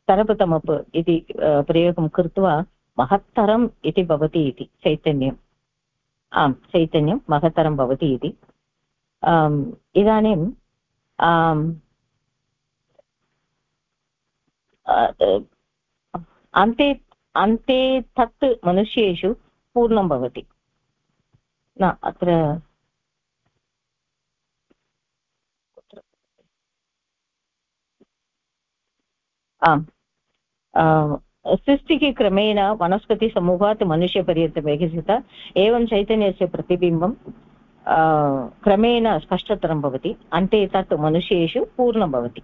तरपतमप् इति प्रयोगं कृत्वा महत्तरम् इति भवति इति, चैतन्यम्। आम्, चैतन्यं महत्तरं भवति इति। इदानीं अन्ते अन्ते तत् मनुष्येषु पूर्णं भवति। न, अत्र आम् सृष्टिः क्रमेण वनस्पतिसमूहात् मनुष्यपर्यन्तं विकसित एवं चैतन्यस्य प्रतिबिम्बं क्रमेण स्पष्टतरं भवति। अन्ते तत् मनुष्येषु पूर्णं भवति।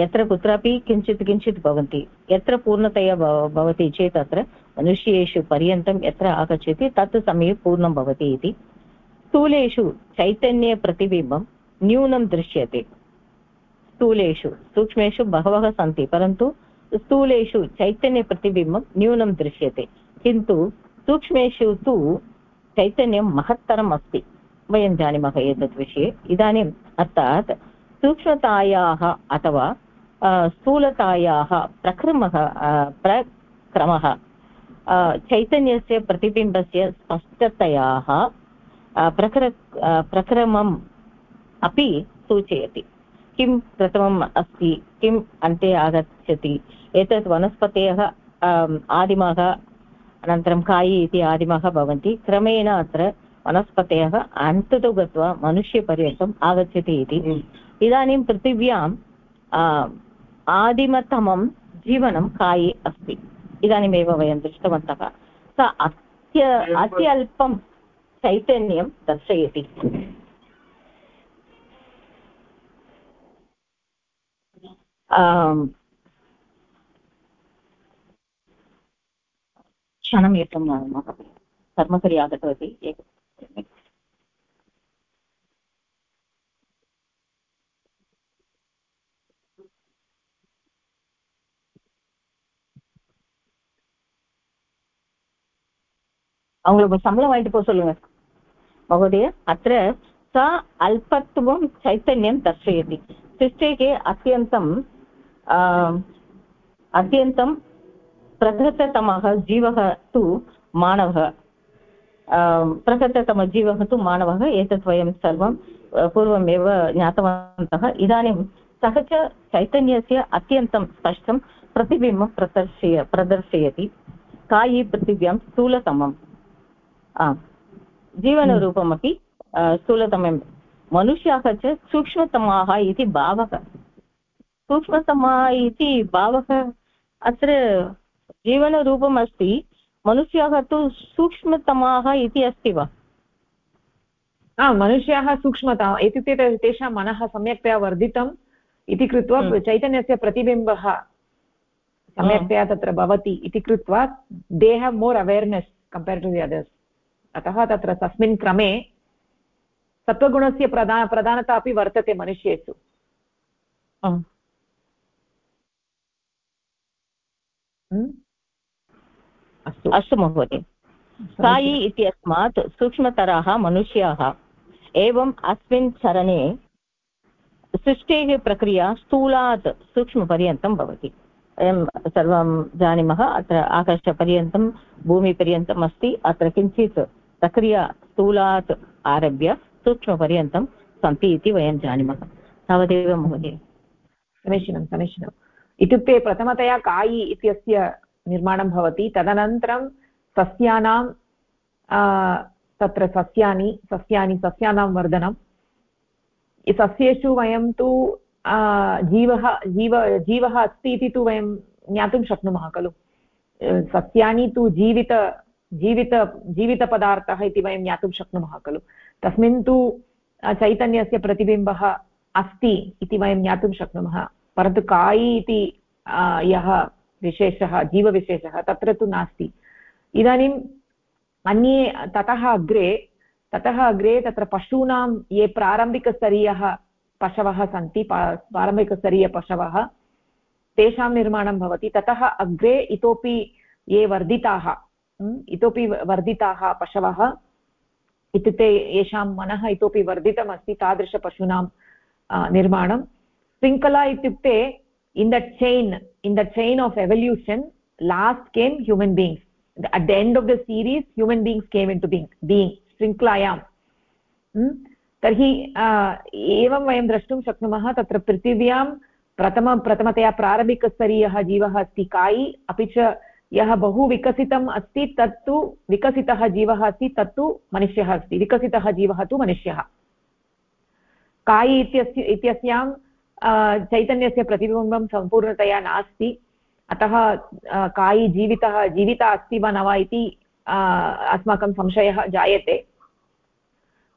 यत्र कुत्रापि किञ्चित् किञ्चित् भवन्ति। यत्र पूर्णतया भवति चेत् अत्र मनुष्येषु पर्यन्तं यत्र आगच्छति तत् समये पूर्णं भवति इति। स्थूलेषु चैतन्यप्रतिबिम्बं न्यूनं दृश्यते। स्थूलेषु, सूक्ष्मेषु बहवः सन्ति, परन्तु स्थूलेषु चैतन्यप्रतिबिम्बं न्यूनं दृश्यते। किन्तु सूक्ष्मेषु तु चैतन्यं महत्तरम् अस्ति। वयं जानीमः एतद् विषये इदानीम् अर्थात् सूक्ष्मतायाः अथवा स्थूलतायाः प्रक्रमः प्रक्रमः चैतन्यस्य प्रतिबिम्बस्य स्पष्टतयाः प्रकर प्रक्रमम् अपि सूचयति। किं प्रथमम् अस्ति? किम् अन्ते आगच्छति? एतत् वनस्पतयः आदिमः, अनन्तरं कायि इति आदिमः भवन्ति, क्रमेण अत्र वनस्पतयः अन्ततो गत्वा मनुष्यपर्यन्तम् आगच्छति इति। इदानीं पृथिव्याम् आदिमतमं जीवनं कायि अस्ति इदानीमेव वयं दृष्टवन्तः स अत्य अत्यल्पं चैतन्यं दर्शयति क्षणम् एकं कर्मकरी आगतवती एक அவங்களுக்கு சம்பளம் வாங்கிட்டு போக சொல்லுங்க महोदय अत्र सा अल्पत्वं चैतन्यं दर्शयति सृष्टेः अत्यन्तं अत्यन्तं प्रकृततमः जीवः तु मानवः प्रकृततमजीवः तु मानवः एतत् वयं सर्वं पूर्वमेव ज्ञातवन्तः इदानीं सः च चैतन्यस्य अत्यन्तं स्पष्टं प्रतिबिम्बं प्रदर्शय प्रदर्शयति कायी पृथिव्यां स्थूलतमम् आम् जीवनरूपमपि स्थूलतमं मनुष्याः च सूक्ष्मतमाः इति भावः। सूक्ष्मतमः इति भावः अत्र जीवनरूपम् अस्ति मनुष्याः तु सूक्ष्मतमाः इति अस्ति वा? हा मनुष्याः सूक्ष्मता इत्युक्ते तेषां मनः सम्यक्तया वर्धितम् इति कृत्वा हम्म। चैतन्यस्य प्रतिबिम्बः सम्यक्तया तत्र भवति इति कृत्वा they have more awareness compare to the others अतः तत्र तस्मिन् क्रमे सत्त्वगुणस्य प्रधा प्रधानता अपि वर्तते मनुष्येषु। अस्तु। अस्तु महोदय। सायि इत्यस्मात् सूक्ष्मतराः मनुष्याः एवम् अस्मिन् चरणे सृष्टेः प्रक्रिया स्थूलात् सूक्ष्मपर्यन्तं भवति। वयं सर्वं जानीमः अत्र आकाशपर्यन्तं भूमिपर्यन्तम् अस्ति अत्र किञ्चित् प्रक्रिया स्थूलात् आरभ्य सूक्ष्मपर्यन्तं सन्ति इति वयं जानीमः। तावदेव महोदय। समीचीनं समीचीनम् इत्युक्ते प्रथमतया कायि इत्यस्य निर्माणं भवति, तदनन्तरं सस्यानां तत्र सस्यानि सस्यानि, सस्यानां वर्धनं। सस्येषु वयं तु जीवः, जीव, जीवः अस्ति इति तु वयं ज्ञातुं शक्नुमः खलु। सस्यानि तु जीवित जीवित जीवितपदार्थः इति वयं ज्ञातुं शक्नुमः, खलु? तस्मिन् तु चैतन्यस्य प्रतिबिम्बः अस्ति इति वयं ज्ञातुं शक्नुमः, परन्तु कायि इति यः विशेषः, जीवविशेषः तत्र तु नास्ति। इदानीम् अन्ये, ततः अग्रे ततः अग्रे तत्र पशूनां ये प्रारम्भिकस्तरीयः पशवः सन्ति प्रारम्भिकस्तरीयपशवः तेषां निर्माणं भवति। ततः अग्रे इतोपि ये वर्धिताः इतोपि वर्धिताः पशवः इत्युक्ते येषां मनः इतोपि वर्धितमस्ति तादृशपशूनां निर्माणं। शृङ्खला इत्युक्ते in the chain in the chain of evolution last came human beings at the end of the series human beings came in to being being शृङ्खलायां तर्हि एवं वयं द्रष्टुं शक्नुमः, तत्र पृथिव्यां प्रथम, प्रथमतया प्रारम्भिकस्तरीयः जीवः अस्ति कायि अपि च यः बहु विकसितम् अस्ति, तत्तु विकसितः जीवः अस्ति, तत्तु मनुष्यः अस्ति। विकसितः जीवः तु मनुष्यः। कायि इत्यस्य, इत्यस्यां चैतन्यस्य प्रतिबिम्बं सम्पूर्णतया नास्ति। अतः कायि जीवितः, जीविता अस्ति वा न वा इति अस्माकं संशयः जायते।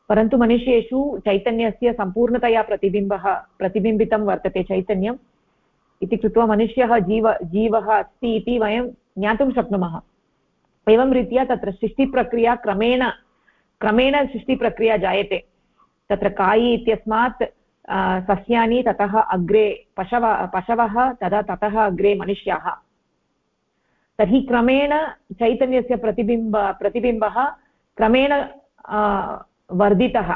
परन्तु मनुष्येषु चैतन्यस्य सम्पूर्णतया प्रतिबिम्बः, प्रतिबिम्बितं वर्तते चैतन्यम्। इति कृत्वा मनुष्यः जीव, जीवः अस्ति इति वयं ज्ञातुं शक्नुमः। एवं रीत्या तत्र सृष्टिप्रक्रिया क्रमेण क्रमेण सृष्टिप्रक्रिया जायते। तत्र कायि इत्यस्मात् सस्यानि ततः अग्रे पशव, पशवः तदा ततः अग्रे मनुष्याः। तर्हि क्रमेण चैतन्यस्य प्रतिबिम्ब, प्रतिबिम्बः क्रमेण वर्धितः।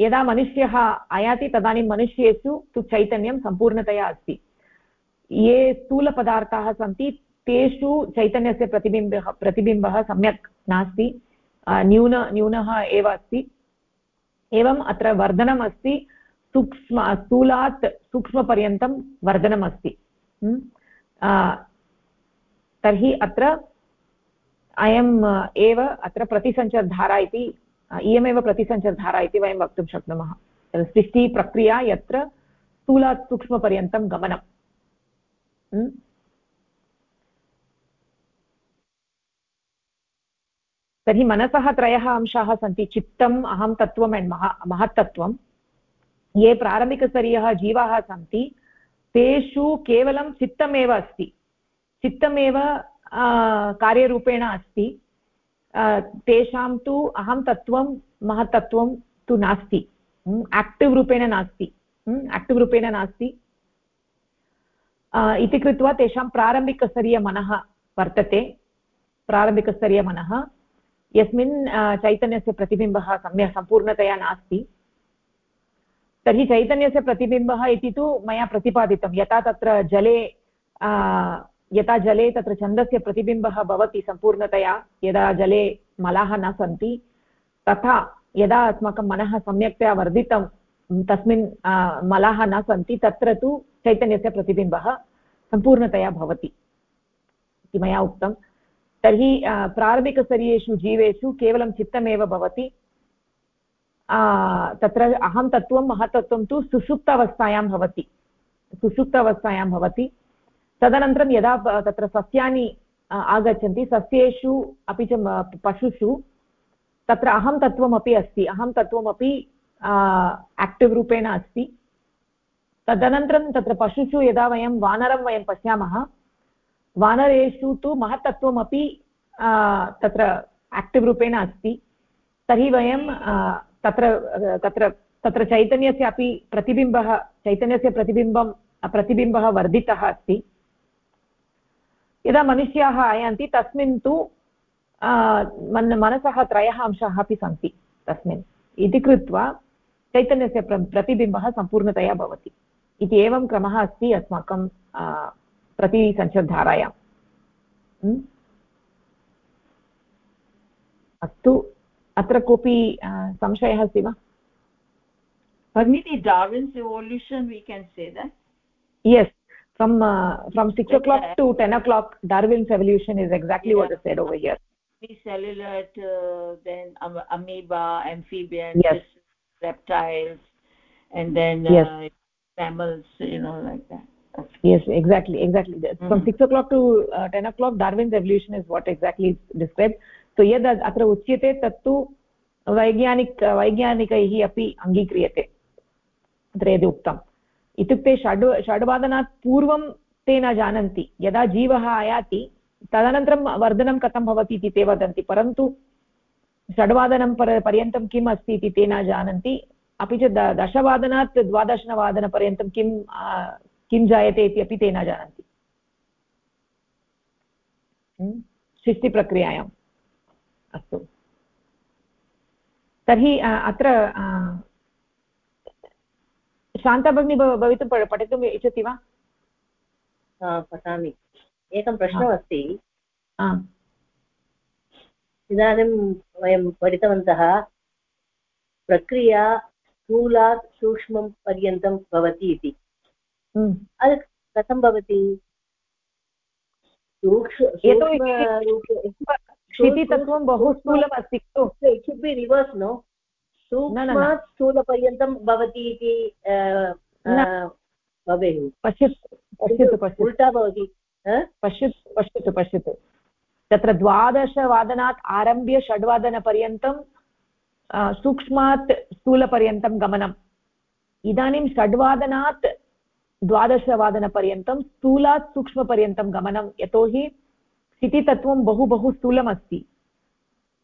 यदा मनुष्यः आयाति तदानीं मनुष्येषु तु चैतन्यं सम्पूर्णतया अस्ति। ये स्थूलपदार्थाः सन्ति तेषु चैतन्यस्य प्रतिबिम्बः प्रतिबिम्बः सम्यक् नास्ति न्यून, न्यूनः एव अस्ति। एवम् अत्र वर्धनम् अस्ति, सूक्ष्म, स्थूलात् सूक्ष्मपर्यन्तं वर्धनम् अस्ति। तर्हि अत्र अयम् एव अत्र प्रतिसञ्चरधारा इति इयमेव प्रतिसञ्चरधारा इति वयं वक्तुं शक्नुमः। सृष्टिप्रक्रिया यत्र स्थूलात् सूक्ष्मपर्यन्तं गमनम्। तर्हि मनसः त्रयः अंशाः सन्ति, चित्तम्, अहं तत्त्वम् एण्ड् महा महत्तत्त्वं ये प्रारम्भिकस्तरीयः जीवाः सन्ति, तेषु केवलं चित्तमेव अस्ति। चित्तमेव कार्यरूपेण अस्ति। तेषां तु अहं तत्त्वं, महत्तत्त्वं तु नास्ति। आक्टिव् रूपेण नास्ति। आक्टिव् रूपेण नास्ति। इति कृत्वा तेषां प्रारम्भिकस्तरीयमनः वर्तते। प्रारम्भिकस्तरीयमनः। यस्मिन् चैतन्यस्य प्रतिबिम्बः सम्यक् सम्पूर्णतया नास्ति। तर्हि चैतन्यस्य प्रतिबिम्बः इति तु मया प्रतिपादितं। यथा तत्र जले यथा जले तत्र छन्दस्य प्रतिबिम्बः भवति सम्पूर्णतया, यदा जले मलाः न सन्ति, तथा यदा अस्माकं मनः सम्यक्तया वर्धितं, तस्मिन् मलाः न सन्ति, तत्र तु चैतन्यस्य प्रतिबिम्बः सम्पूर्णतया भवति इति मया उक्तं तर्हि प्रारम्भिकस्तरीयेषु जीवेषु केवलं चित्तमेव भवति। तत्र अहं तत्त्वं महत्तत्त्वं तु सुषुप्तावस्थायां भवति। सुषुप्तावस्थायां भवति। तदनन्तरं यदा तत्र सस्यानि आगच्छन्ति, सस्येषु, अपि च पशुषु, तत्र अहं तत्त्वमपि अस्ति। अहं तत्त्वमपि आक्टिव् रूपेण अस्ति। तदनन्तरं तत्र पशुषु यदा वयं वानरं वयं पश्यामः वानरेषु तु महत्तत्वमपि तत्र आक्टिव् रूपेण अस्ति। तर्हि वयं तत्र तत्र तत्र चैतन्यस्य अपि प्रतिबिम्बः, चैतन्यस्य प्रतिबिम्बं, प्रतिबिम्बः वर्धितः अस्ति। यदा मनुष्याः आयान्ति, तस्मिन् तु मन्, मनसः त्रयः अंशाः अपि सन्ति तस्मिन्। इति कृत्वा चैतन्यस्य प्र, प्रतिबिम्बः सम्पूर्णतया भवति। इति एवं क्रमः अस्ति अस्माकं प्रतिसंशधारायाम् हम्म? अस्तु अत्र कोऽपि संशयः अस्ति वा? भगिनि डार्विन्स् revolution we can say days from from six o'clock to ten o'clock Darwin's revolution is exactly what said over here cellulite uh, then amoeba amphibian yes. reptiles and then uh, yes. uh, mammals you know like that. Yes exactly exactly. Mm-hmm. from 6 o'clock to uh, 10 o'clock darwin's evolution is what exactly is described. So यद् अत्र उच्यते तत्तु वैज्ञानिक वैज्ञानिकैः अपि अङ्गीक्रियते अत्र यदि उक्तम्। इत्युक्ते षड् षड्वादनात् पूर्वं ते न जानन्ति। यदा जीवः आयाति तदनन्तरं वर्धनं कथं भवति इति ते वदन्ति। परन्तु षड्वादनं पर पर्यन्तं किम् अस्ति इति ते न जानन्ति। अपि च दशवादनात् द्वादशवादनपर्यन्तं किं किं जायते इति अपि ते न जानन्ति। सृष्टिप्रक्रियायाम्। अस्तु। तर्हि अत्र शान्ता भगिनी भवितुं पठितुम् इच्छति वा? पठामि। एकं प्रश्नमस्ति इदानीं वयं पठितवन्तः प्रक्रिया स्थूलात् सूक्ष्मं पर्यन्तं भवति इति। हम्म। कथं भवति? क्षितितत्वं बहु स्थूलम् अस्ति खलु बि रिवर्स् नो सूक्ष्मात् स्थूलपर्यन्तं भवति इति भवेयुः। पश्यतु पश्यतु पश्यतु। उल्टा भवति पश्यतु पश्यतु पश्यतु। तत्र द्वादशवादनात् आरभ्य षड्वादनपर्यन्तं सूक्ष्मात् स्थूलपर्यन्तं गमनम्। इदानीं षड्वादनात् द्वादशवादनपर्यन्तं स्थूलात् सूक्ष्मपर्यन्तं गमनं। यतोहि स्थितितत्वं बहु बहु स्थूलमस्ति।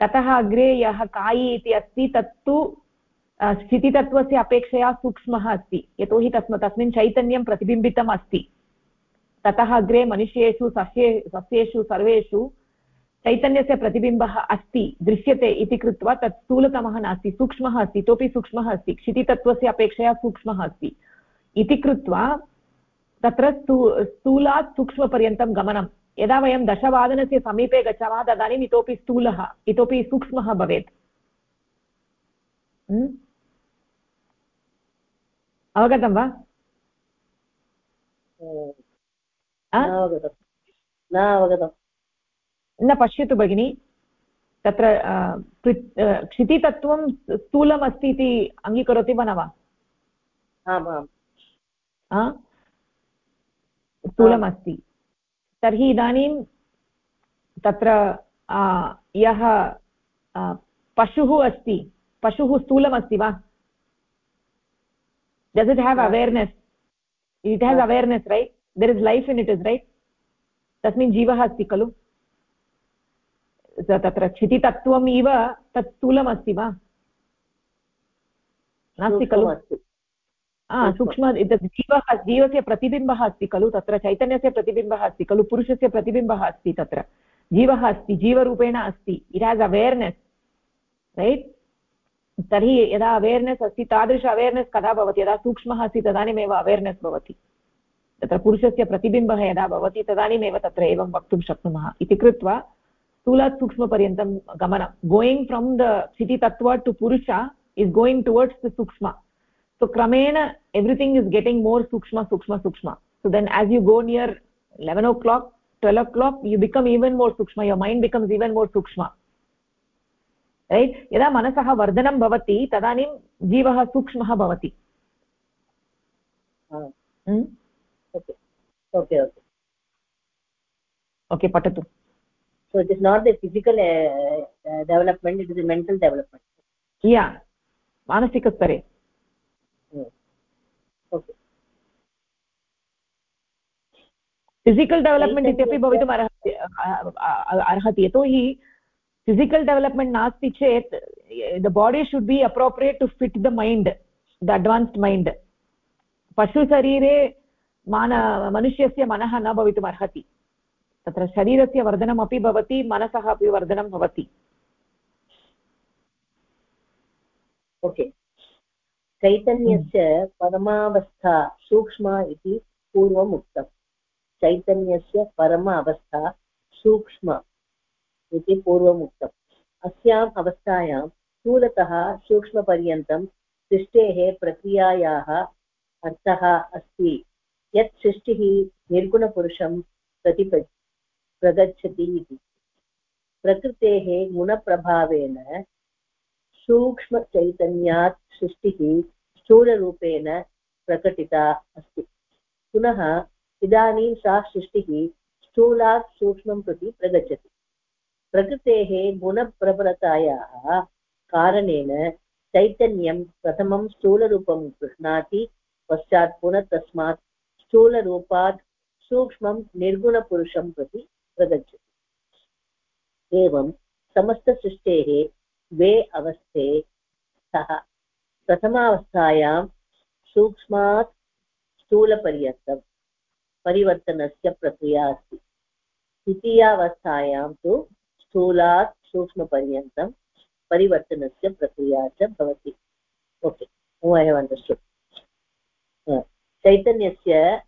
ततः अग्रे यः कायि इति अस्ति, तत्तु स्थितितत्त्वस्य अपेक्षया सूक्ष्मः अस्ति। यतोहि तस्म, तस्मिन् चैतन्यं प्रतिबिम्बितम् अस्ति ततः अग्रे मनुष्येषु, सस्ये, सस्येषु, सर्वेषु चैतन्यस्य प्रतिबिम्बः अस्ति, दृश्यते इति कृत्वा तत् स्थूलतमः नास्ति, सूक्ष्मः अस्ति, इतोपि सूक्ष्मः अस्ति। क्षितितत्त्वस्य अपेक्षया सूक्ष्मः अस्ति। इति कृत्वा तत्र स्थू स्थूलात् सूक्ष्मपर्यन्तं गमनं। यदा वयं दशवादनस्य समीपे गच्छामः तदानीम् इतोपि स्थूलः इतोपि सूक्ष्मः भवेत्। अवगतं वा? न अवगतम् न पश्यतु भगिनि। तत्र क्षितितत्त्वं स्थूलम् अस्ति इति अङ्गीकरोति वा न वा? आम् आम्। स्थूलमस्ति। तर्हि इदानीं तत्र यः पशुः अस्ति पशुः स्थूलमस्ति वा? Does it have awareness it has awareness right there is life in it is right तस्मिन् जीवः अस्ति खलु तत्र क्षितितत्त्वम् इव तत् स्थूलमस्ति वा नास्ति खलु सूक्ष्म जीवः, जीवस्य प्रतिबिम्बः अस्ति खलु तत्र, चैतन्यस्य प्रतिबिम्बः अस्ति खलु, पुरुषस्य प्रतिबिम्बः अस्ति तत्र। जीवः अस्ति, जीवरूपेण अस्ति इट् हेस् अवेर्नेस् रैट् तर्हि यदा अवेर्नेस् अस्ति, तादृश अवेर्नेस् कदा भवति? यदा सूक्ष्मः अस्ति, तदानीमेव अवेर्नेस् भवति। तत्र पुरुषस्य प्रतिबिम्बः यदा भवति, तदानीमेव तत्र एवं वक्तुं शक्नुमः। इति कृत्वा स्थूलात् सूक्ष्मपर्यन्तं गमनं। गोयिङ्ग् फ्रम् द स्थितितत्त्व टु पुरुष इस् गोयिङ्ग् टुवर्ड्स् द सूक्ष्म। So kramena everything is getting more sukshma sukshma sukshma so then as you go near 11 o'clock 12 o'clock you become even more sukshma your mind becomes even more sukshma right यदा मनसः वर्धनं भवति तदानीं जीवः सूक्ष्मः भवति okay पठतु so it is not the physical uh, uh, development it is a mental development yeah मानसिकस्तरे okay physical development इत्यपि भवितुम् अर्हति अर्हति यतोहि फिसिकल् डेवलप्मेण्ट् नास्ति चेत् the body should be appropriate to fit the mind the advanced mind पशुशरीरे मान मनुष्यस्य मनः न भवितुम् अर्हति। तत्र शरीरस्य वर्धनमपि भवति मनसः अपि वर्धनं भवति। ओके चैतन्यस्य परमावस्था सूक्ष्म इति पूर्वम् उक्तम् चैतन्यस्य परम अवस्था सूक्ष्म इति पूर्वम् उक्तम् अस्याम् अवस्थायां स्थूलतः सूक्ष्मपर्यन्तं सृष्टेः प्रक्रियायाः अर्थः अस्ति। यत् सृष्टिः निर्गुणपुरुषं प्रतिपद् प्रगच्छति इति। प्रकृतेः गुणप्रभावेन सूक्ष्मचैतन्यात् सृष्टिः स्थूलरूपेण प्रकटिता अस्ति। पुनः इदानीं सा सृष्टिः स्थूलात् सूक्ष्मं प्रति प्रगच्छति। प्रकृतेः गुणप्रबलतायाः कारणेन चैतन्यं प्रथमं स्थूलरूपं गृह्णाति, पश्चात् पुनः तस्मात् स्थूलरूपात् सूक्ष्मं निर्गुणपुरुषं प्रति प्रगच्छति। एवं समस्तसृष्टेः द्वे अवस्थे स्तः प्रथमावस्थायां सूक्ष्मात् स्थूलपर्यन्तं परिवर्तनस्य प्रक्रिया अस्ति। द्वितीयावस्थायां तु स्थूलात् सूक्ष्मपर्यन्तं परिवर्तनस्य प्रक्रिया च भवति। ओके ऐ अण्डर्स्टुड् चैतन्यस्य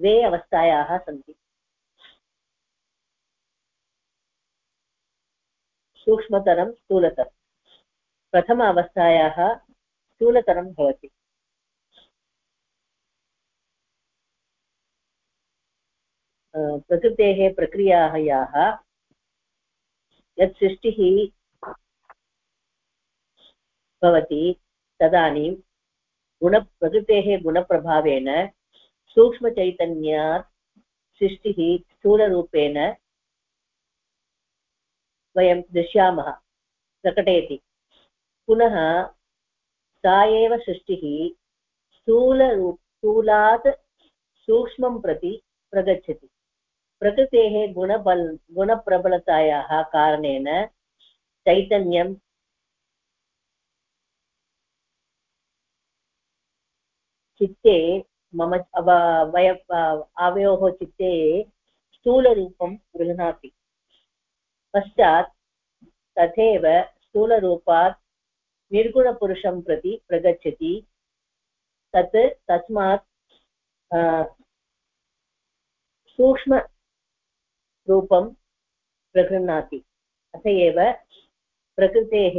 द्वे अवस्थायाः सन्ति। सूक्ष्मतरं, स्थूलतरं। प्रथम अवस्थायाः स्थूलतरं भवति। प्रकृतेः प्रक्रियायाः यत् सृष्टिः भवति, तदानीं गुण, प्रकृतेः गुणप्रभावेण सूक्ष्मचैतन्यात् सृष्टिः स्थूलरूपेण वयं दृश्यामः, प्रकटयति। पुनः सा एव सृष्टिः स्थूलरूप स्थूलात् सूक्ष्मं प्रति प्रगच्छति। प्रकृतेः गुणबल गुणप्रबलतायाः कारणेन चैतन्यं चित्ते मम वय आवयोः चित्ते स्थूलरूपं गृह्णाति। पश्चात् तथैव स्थूलरूपात् निर्गुणपुरुषं प्रति प्रगच्छति, तत् तस्मात् सूक्ष्मरूपं प्रगृह्णाति। अत एव प्रकृतेः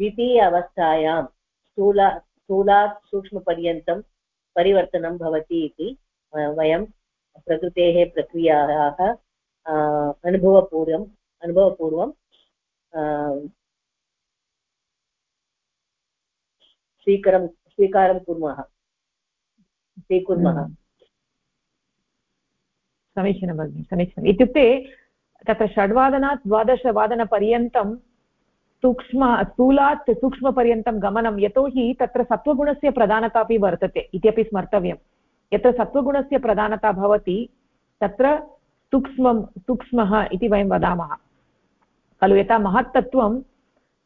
द्वितीय अवस्थायां स्थूला, स्थूलात् सूक्ष्मपर्यन्तं परिवर्तनं भवति इति वयं प्रकृतेः प्रक्रियायाः अनुभवपूर्वम् अनुभवपूर्वं स्वीकरं, स्वीकारं कुर्मः। स्वीकुर्मः। समीचीनं भगिनि, समीचीनम्। इत्युक्ते तत्र षड्वादनात् द्वादशवादनपर्यन्तं सूक्ष्म, स्थूलात् सूक्ष्मपर्यन्तं गमनं यतोहि तत्र सत्त्वगुणस्य प्रधानता अपि वर्तते, इत्यपि स्मर्तव्यं। यत्र सत्त्वगुणस्य प्रधानता भवति, तत्र सूक्ष्मं, सूक्ष्मः इति वयं वदामः। खलु यथा महत्तत्त्वं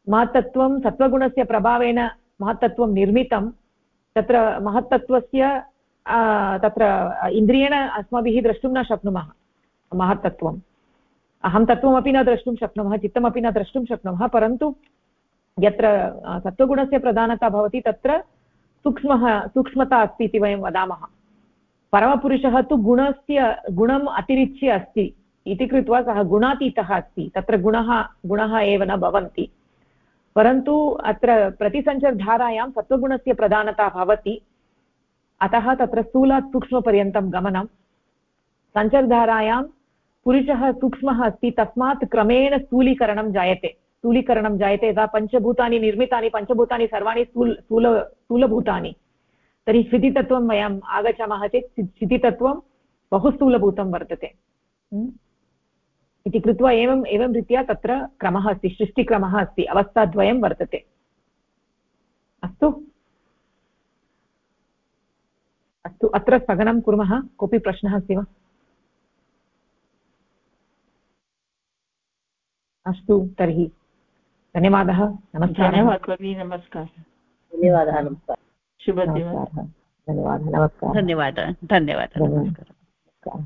महत्तत्त्वं सत्त्वगुणस्य प्रभावेन महत्तत्त्वं निर्मितं, तत्र महत्तत्त्वस्य तत्र इन्द्रियेण अस्माभिः द्रष्टुं न शक्नुमः महत्तत्त्वम् अहं तत्त्वमपि न द्रष्टुं शक्नुमः, चित्तमपि न द्रष्टुं शक्नुमः, परन्तु यत्र सत्त्वगुणस्य प्रधानता भवति, तत्र सूक्ष्मः, सूक्ष्मता अस्ति इति वयं वदामः। परमपुरुषः तु गुणस्य, गुणम् अतिरिच्य अस्ति इति कृत्वा सः गुणातीतः अस्ति, तत्र गुणः गुणः एव न भवन्ति। परन्तु अत्र प्रतिसञ्चरधारायां सत्त्वगुणस्य प्रधानता भवति। अतः तत्र स्थूलात् सूक्ष्मपर्यन्तं गमनं। सञ्चरधारायां पुरुषः सूक्ष्मः अस्ति, तस्मात् क्रमेण स्थूलीकरणं जायते। स्थूलीकरणं जायते यदा पञ्चभूतानि निर्मितानि, पञ्चभूतानि सर्वाणि स्थूल स्थूल, स्थूलभूतानि। तर्हि स्थितितत्त्वं वयम् आगच्छामः चेत् स्थितितत्त्वं बहु स्थूलभूतं वर्तते। इति कृत्वा एवम् एवं रीत्या तत्र क्रमः अस्ति सृष्टिक्रमः अस्ति अवस्थाद्वयं वर्तते। अस्तु? अस्तु अत्र स्थगनं कुर्मः कोऽपि प्रश्नः अस्ति वा? अस्तु तर्हि। धन्यवादः नमस्कारः। नमस्कारः। धन्यवादः नमस्कारः। शुभदिवसः। धन्यवादः नमस्कारः। धन्यवादः धन्यवादः। नमस्कारः।